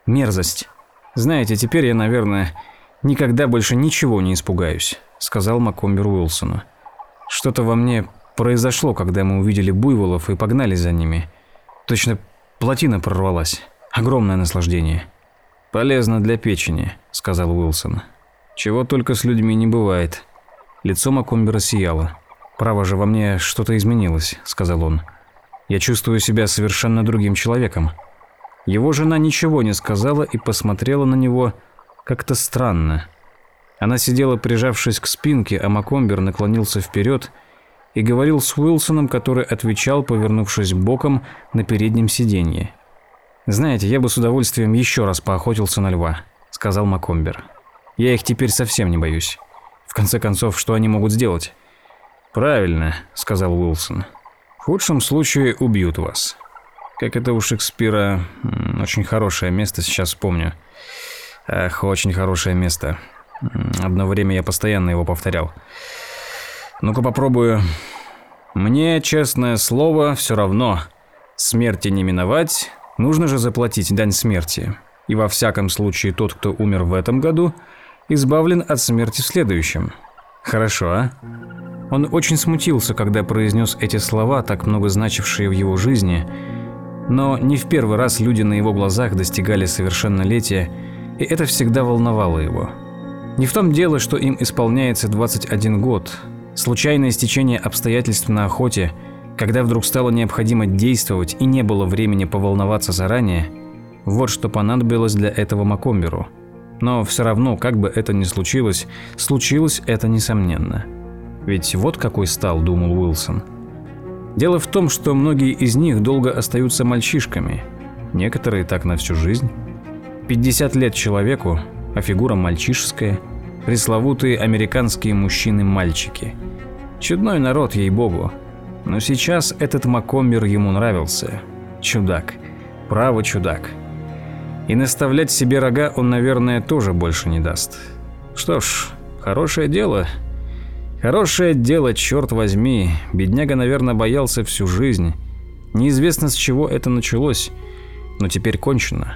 «Мерзость. Знаете, теперь я, наверное, никогда больше ничего не испугаюсь», — сказал Макомбер Уилсону. «Что-то во мне произошло, когда мы увидели буйволов и погнали за ними. Точно плотина прорвалась. Огромное наслаждение. «Полезно для печени», — сказал Уилсон. «Чего только с людьми не бывает». Лицо Макомбера сияло. «Право же, во мне что-то изменилось», — сказал он. «Я чувствую себя совершенно другим человеком». Его жена ничего не сказала и посмотрела на него как-то странно. Она сидела, прижавшись к спинке, а Макомбер наклонился вперед и говорил с Уилсоном, который отвечал, повернувшись боком на переднем сиденье. «Знаете, я бы с удовольствием еще раз поохотился на льва», — сказал Макомбер. «Я их теперь совсем не боюсь. В конце концов, что они могут сделать?» «Правильно», — сказал Уилсон. «В худшем случае убьют вас. Как это у Шекспира... Очень хорошее место, сейчас вспомню. Ах, очень хорошее место. Одно время я постоянно его повторял. Ну-ка попробую. Мне, честное слово, все равно. Смерти не миновать, нужно же заплатить дань смерти. И во всяком случае тот, кто умер в этом году, избавлен от смерти в следующем. Хорошо, а? Он очень смутился, когда произнес эти слова, так много значившие в его жизни, но не в первый раз люди на его глазах достигали совершеннолетия, и это всегда волновало его. Не в том дело, что им исполняется 21 год. Случайное стечение обстоятельств на охоте, когда вдруг стало необходимо действовать и не было времени поволноваться заранее, вот что понадобилось для этого Макомберу. Но все равно, как бы это ни случилось, случилось это несомненно. Ведь вот какой стал, думал Уилсон. Дело в том, что многие из них долго остаются мальчишками, некоторые так на всю жизнь. 50 лет человеку, а фигура мальчишеская, пресловутые американские мужчины-мальчики. Чудной народ, ей-богу. Но сейчас этот Макомбер ему нравился. Чудак. Право чудак. И наставлять себе рога он, наверное, тоже больше не даст. Что ж, хорошее дело. Хорошее дело, черт возьми. Бедняга, наверное, боялся всю жизнь. Неизвестно, с чего это началось, но теперь кончено.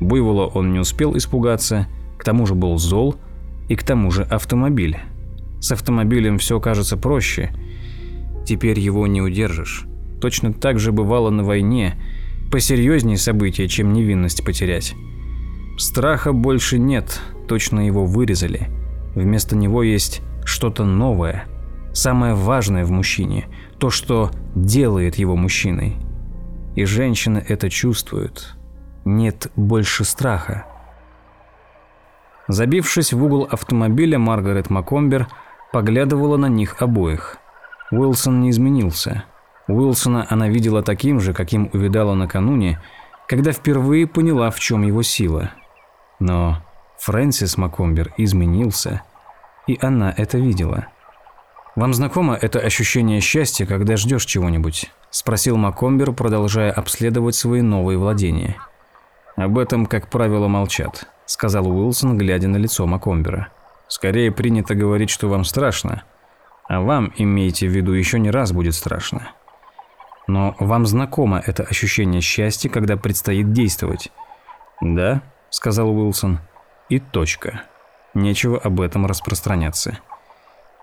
Буйвола он не успел испугаться, к тому же был зол, и к тому же автомобиль. С автомобилем все кажется проще. Теперь его не удержишь. Точно так же бывало на войне – посерьезнее события, чем невинность потерять. Страха больше нет, точно его вырезали. Вместо него есть что-то новое, самое важное в мужчине, то, что делает его мужчиной. И женщины это чувствуют. Нет больше страха. Забившись в угол автомобиля, Маргарет Макомбер поглядывала на них обоих. Уилсон не изменился. Уилсона она видела таким же, каким увидала накануне, когда впервые поняла, в чем его сила. Но Фрэнсис Макомбер изменился, и она это видела. «Вам знакомо это ощущение счастья, когда ждешь чего-нибудь?» – спросил Макомбер, продолжая обследовать свои новые владения. «Об этом, как правило, молчат», – сказал Уилсон, глядя на лицо Макомбера. «Скорее принято говорить, что вам страшно, а вам, имейте в виду, еще не раз будет страшно. Но вам знакомо это ощущение счастья, когда предстоит действовать? Да, сказал Уилсон. И точка. Нечего об этом распространяться.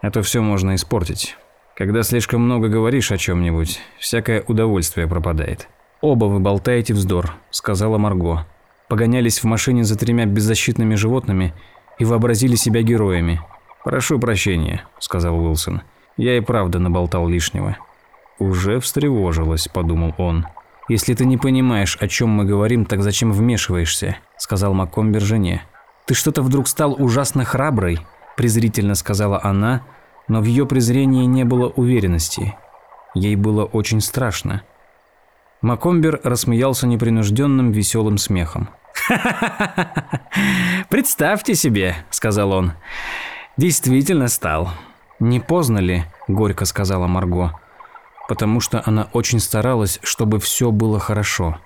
А то все можно испортить. Когда слишком много говоришь о чем-нибудь, всякое удовольствие пропадает. Оба вы болтаете вздор, сказала Марго. Погонялись в машине за тремя беззащитными животными и вообразили себя героями. Прошу прощения, сказал Уилсон. Я и правда наболтал лишнего. «Уже встревожилась», – подумал он. «Если ты не понимаешь, о чем мы говорим, так зачем вмешиваешься?» – сказал Маккомбер жене. «Ты что-то вдруг стал ужасно храброй», – презрительно сказала она, но в ее презрении не было уверенности. Ей было очень страшно. Макомбер рассмеялся непринужденным веселым смехом. «Представьте себе», – сказал он. «Действительно стал». «Не поздно ли?» – горько сказала Марго потому что она очень старалась, чтобы все было хорошо.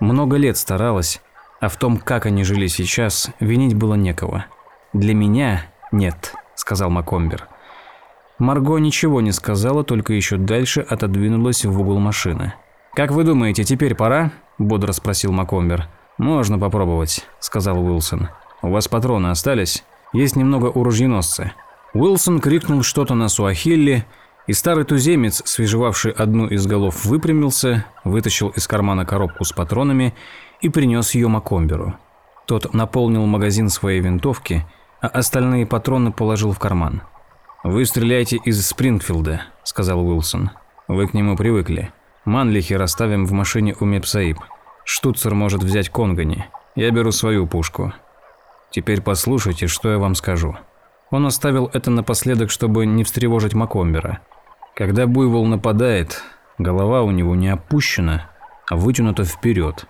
Много лет старалась, а в том, как они жили сейчас, винить было некого. «Для меня нет», – сказал Макомбер. Марго ничего не сказала, только еще дальше отодвинулась в угол машины. «Как вы думаете, теперь пора?» – бодро спросил Макомбер. «Можно попробовать», – сказал Уилсон. «У вас патроны остались? Есть немного у ружьеносца». Уилсон крикнул что-то на суахилли, и старый туземец, свежевавший одну из голов, выпрямился, вытащил из кармана коробку с патронами и принес ее Макомберу. Тот наполнил магазин своей винтовки, а остальные патроны положил в карман. «Вы стреляете из Спрингфилда», — сказал Уилсон. «Вы к нему привыкли. Манлихи расставим в машине у Мепсаиб. Штуцер может взять Конгани. Я беру свою пушку. Теперь послушайте, что я вам скажу». Он оставил это напоследок, чтобы не встревожить Макомбера. Когда буйвол нападает, голова у него не опущена, а вытянута вперед.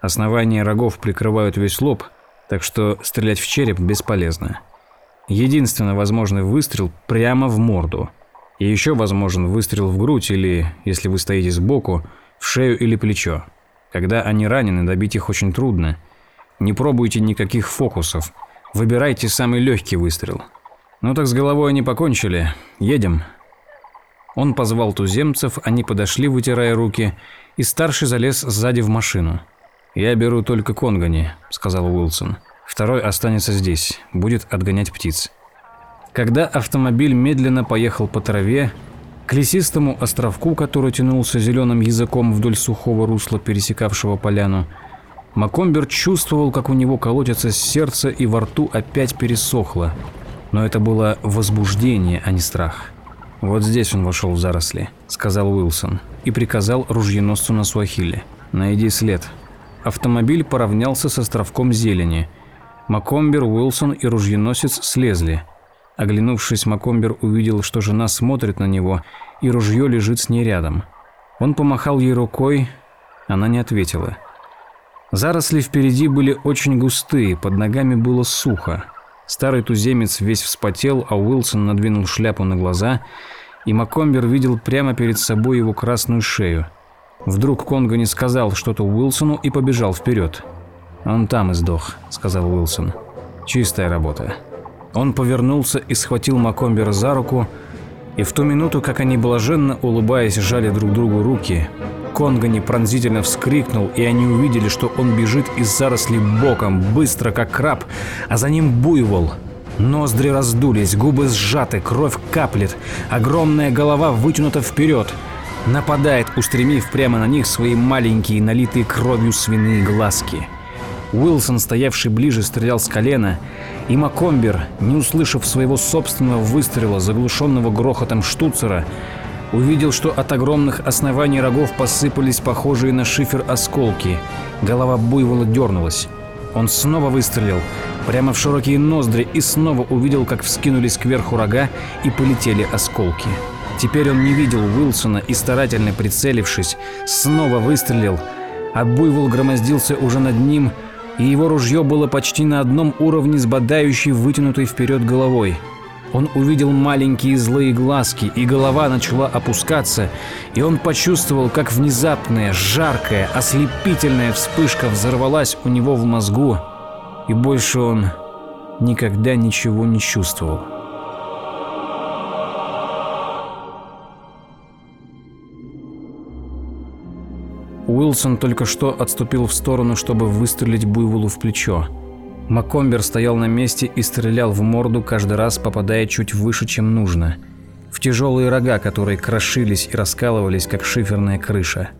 Основания рогов прикрывают весь лоб, так что стрелять в череп бесполезно. Единственно возможный выстрел прямо в морду. И еще возможен выстрел в грудь или, если вы стоите сбоку, в шею или плечо. Когда они ранены, добить их очень трудно. Не пробуйте никаких фокусов. Выбирайте самый легкий выстрел. Ну так с головой они покончили. Едем. Он позвал туземцев, они подошли, вытирая руки, и старший залез сзади в машину. «Я беру только Конгани», — сказал Уилсон. «Второй останется здесь, будет отгонять птиц». Когда автомобиль медленно поехал по траве, к лесистому островку, который тянулся зеленым языком вдоль сухого русла, пересекавшего поляну, Макомбер чувствовал, как у него колотится сердце и во рту опять пересохло. Но это было возбуждение, а не страх. «Вот здесь он вошел в заросли», — сказал Уилсон и приказал ружьеносцу на Суахиле. «Найди след». Автомобиль поравнялся с островком зелени. Макомбер, Уилсон и ружьеносец слезли. Оглянувшись, Макомбер увидел, что жена смотрит на него, и ружье лежит с ней рядом. Он помахал ей рукой, она не ответила. Заросли впереди были очень густые, под ногами было сухо. Старый туземец весь вспотел, а Уилсон надвинул шляпу на глаза, и Макомбер видел прямо перед собой его красную шею. Вдруг Конго не сказал что-то Уилсону и побежал вперед. «Он там и сдох», — сказал Уилсон. «Чистая работа». Он повернулся и схватил Макомбера за руку, и в ту минуту, как они блаженно улыбаясь жали друг другу руки, Конгани пронзительно вскрикнул, и они увидели, что он бежит из зарослей боком, быстро как краб, а за ним буйвол. Ноздри раздулись, губы сжаты, кровь каплет, огромная голова вытянута вперед. Нападает, устремив прямо на них свои маленькие, налитые кровью свиные глазки. Уилсон, стоявший ближе, стрелял с колена, и Макомбер, не услышав своего собственного выстрела, заглушенного грохотом штуцера, увидел, что от огромных оснований рогов посыпались похожие на шифер осколки. Голова буйвола дернулась. Он снова выстрелил, прямо в широкие ноздри, и снова увидел, как вскинулись кверху рога и полетели осколки. Теперь он не видел Уилсона и, старательно прицелившись, снова выстрелил, а буйвол громоздился уже над ним, и его ружье было почти на одном уровне с бодающей вытянутой вперед головой. Он увидел маленькие злые глазки, и голова начала опускаться, и он почувствовал, как внезапная, жаркая, ослепительная вспышка взорвалась у него в мозгу, и больше он никогда ничего не чувствовал. Уилсон только что отступил в сторону, чтобы выстрелить буйволу в плечо. Макомбер стоял на месте и стрелял в морду, каждый раз попадая чуть выше, чем нужно. В тяжелые рога, которые крошились и раскалывались, как шиферная крыша.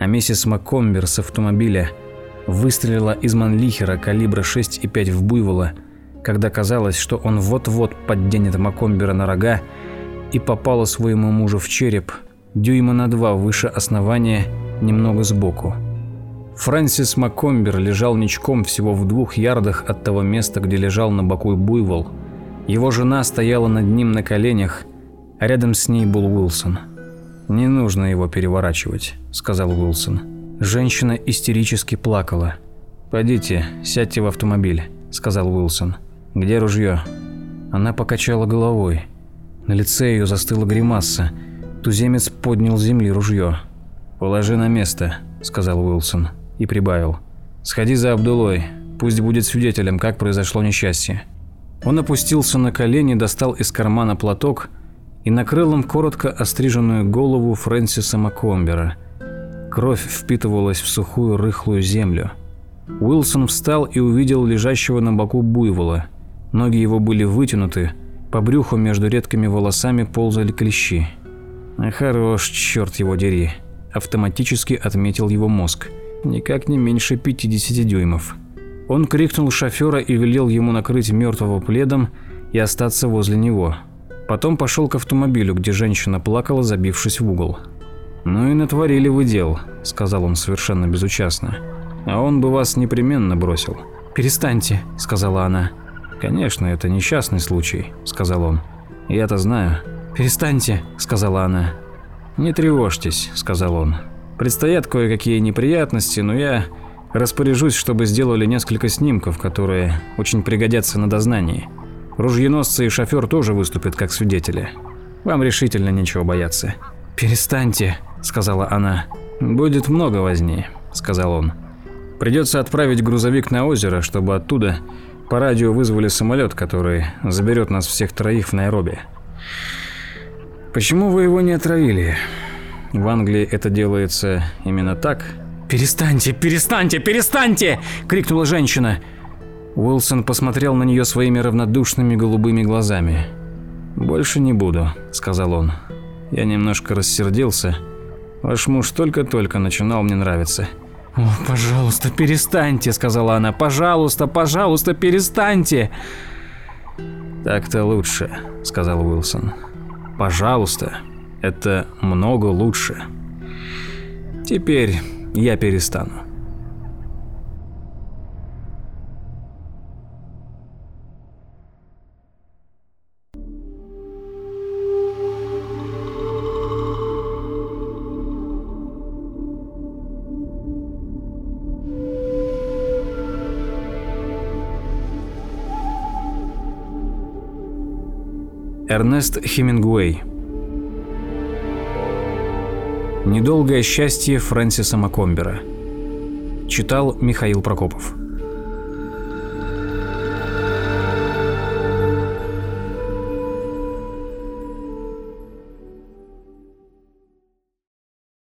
А миссис Макомбер с автомобиля выстрелила из манлихера калибра 6,5 в буйвола, когда казалось, что он вот-вот подденет Макомбера на рога, и попала своему мужу в череп дюйма на два выше основания, немного сбоку. Фрэнсис Маккомбер лежал ничком всего в двух ярдах от того места, где лежал на боку буйвол. Его жена стояла над ним на коленях, а рядом с ней был Уилсон. «Не нужно его переворачивать», — сказал Уилсон. Женщина истерически плакала. «Пойдите, сядьте в автомобиль», — сказал Уилсон. «Где ружье?» Она покачала головой. На лице ее застыла гримаса. Туземец поднял с земли ружье. «Положи на место», — сказал Уилсон и прибавил. «Сходи за Абдулой, пусть будет свидетелем, как произошло несчастье». Он опустился на колени, достал из кармана платок и накрыл им коротко остриженную голову Фрэнсиса Маккомбера. Кровь впитывалась в сухую рыхлую землю. Уилсон встал и увидел лежащего на боку буйвола. Ноги его были вытянуты, по брюху между редкими волосами ползали клещи. «Хорош, черт его дери», – автоматически отметил его мозг – никак не меньше 50 дюймов. Он крикнул шофера и велел ему накрыть мертвого пледом и остаться возле него. Потом пошел к автомобилю, где женщина плакала, забившись в угол. «Ну и натворили вы дел», – сказал он совершенно безучастно. «А он бы вас непременно бросил». «Перестаньте», – сказала она. «Конечно, это несчастный случай», – сказал он. «Я-то знаю». «Перестаньте», – сказала она. «Не тревожьтесь», – сказал он. Предстоят кое-какие неприятности, но я распоряжусь, чтобы сделали несколько снимков, которые очень пригодятся на дознании. Ружьеносцы и шофер тоже выступят как свидетели. Вам решительно нечего бояться. «Перестаньте», — сказала она. «Будет много возни», — сказал он. «Придется отправить грузовик на озеро, чтобы оттуда по радио вызвали самолет, который заберет нас всех троих в Найроби». «Почему вы его не отравили?» В Англии это делается именно так. «Перестаньте, перестаньте, перестаньте!» – крикнула женщина. Уилсон посмотрел на нее своими равнодушными голубыми глазами. «Больше не буду», – сказал он. «Я немножко рассердился. Ваш муж только-только начинал мне нравиться. «О, пожалуйста, перестаньте», — сказала она. «Пожалуйста, пожалуйста, перестаньте». «Так-то лучше», — сказал Уилсон. «Пожалуйста, это много лучше. Теперь я перестану». Эрнест Хемингуэй. Недолгое счастье Фрэнсиса Макомбера Читал Михаил Прокопов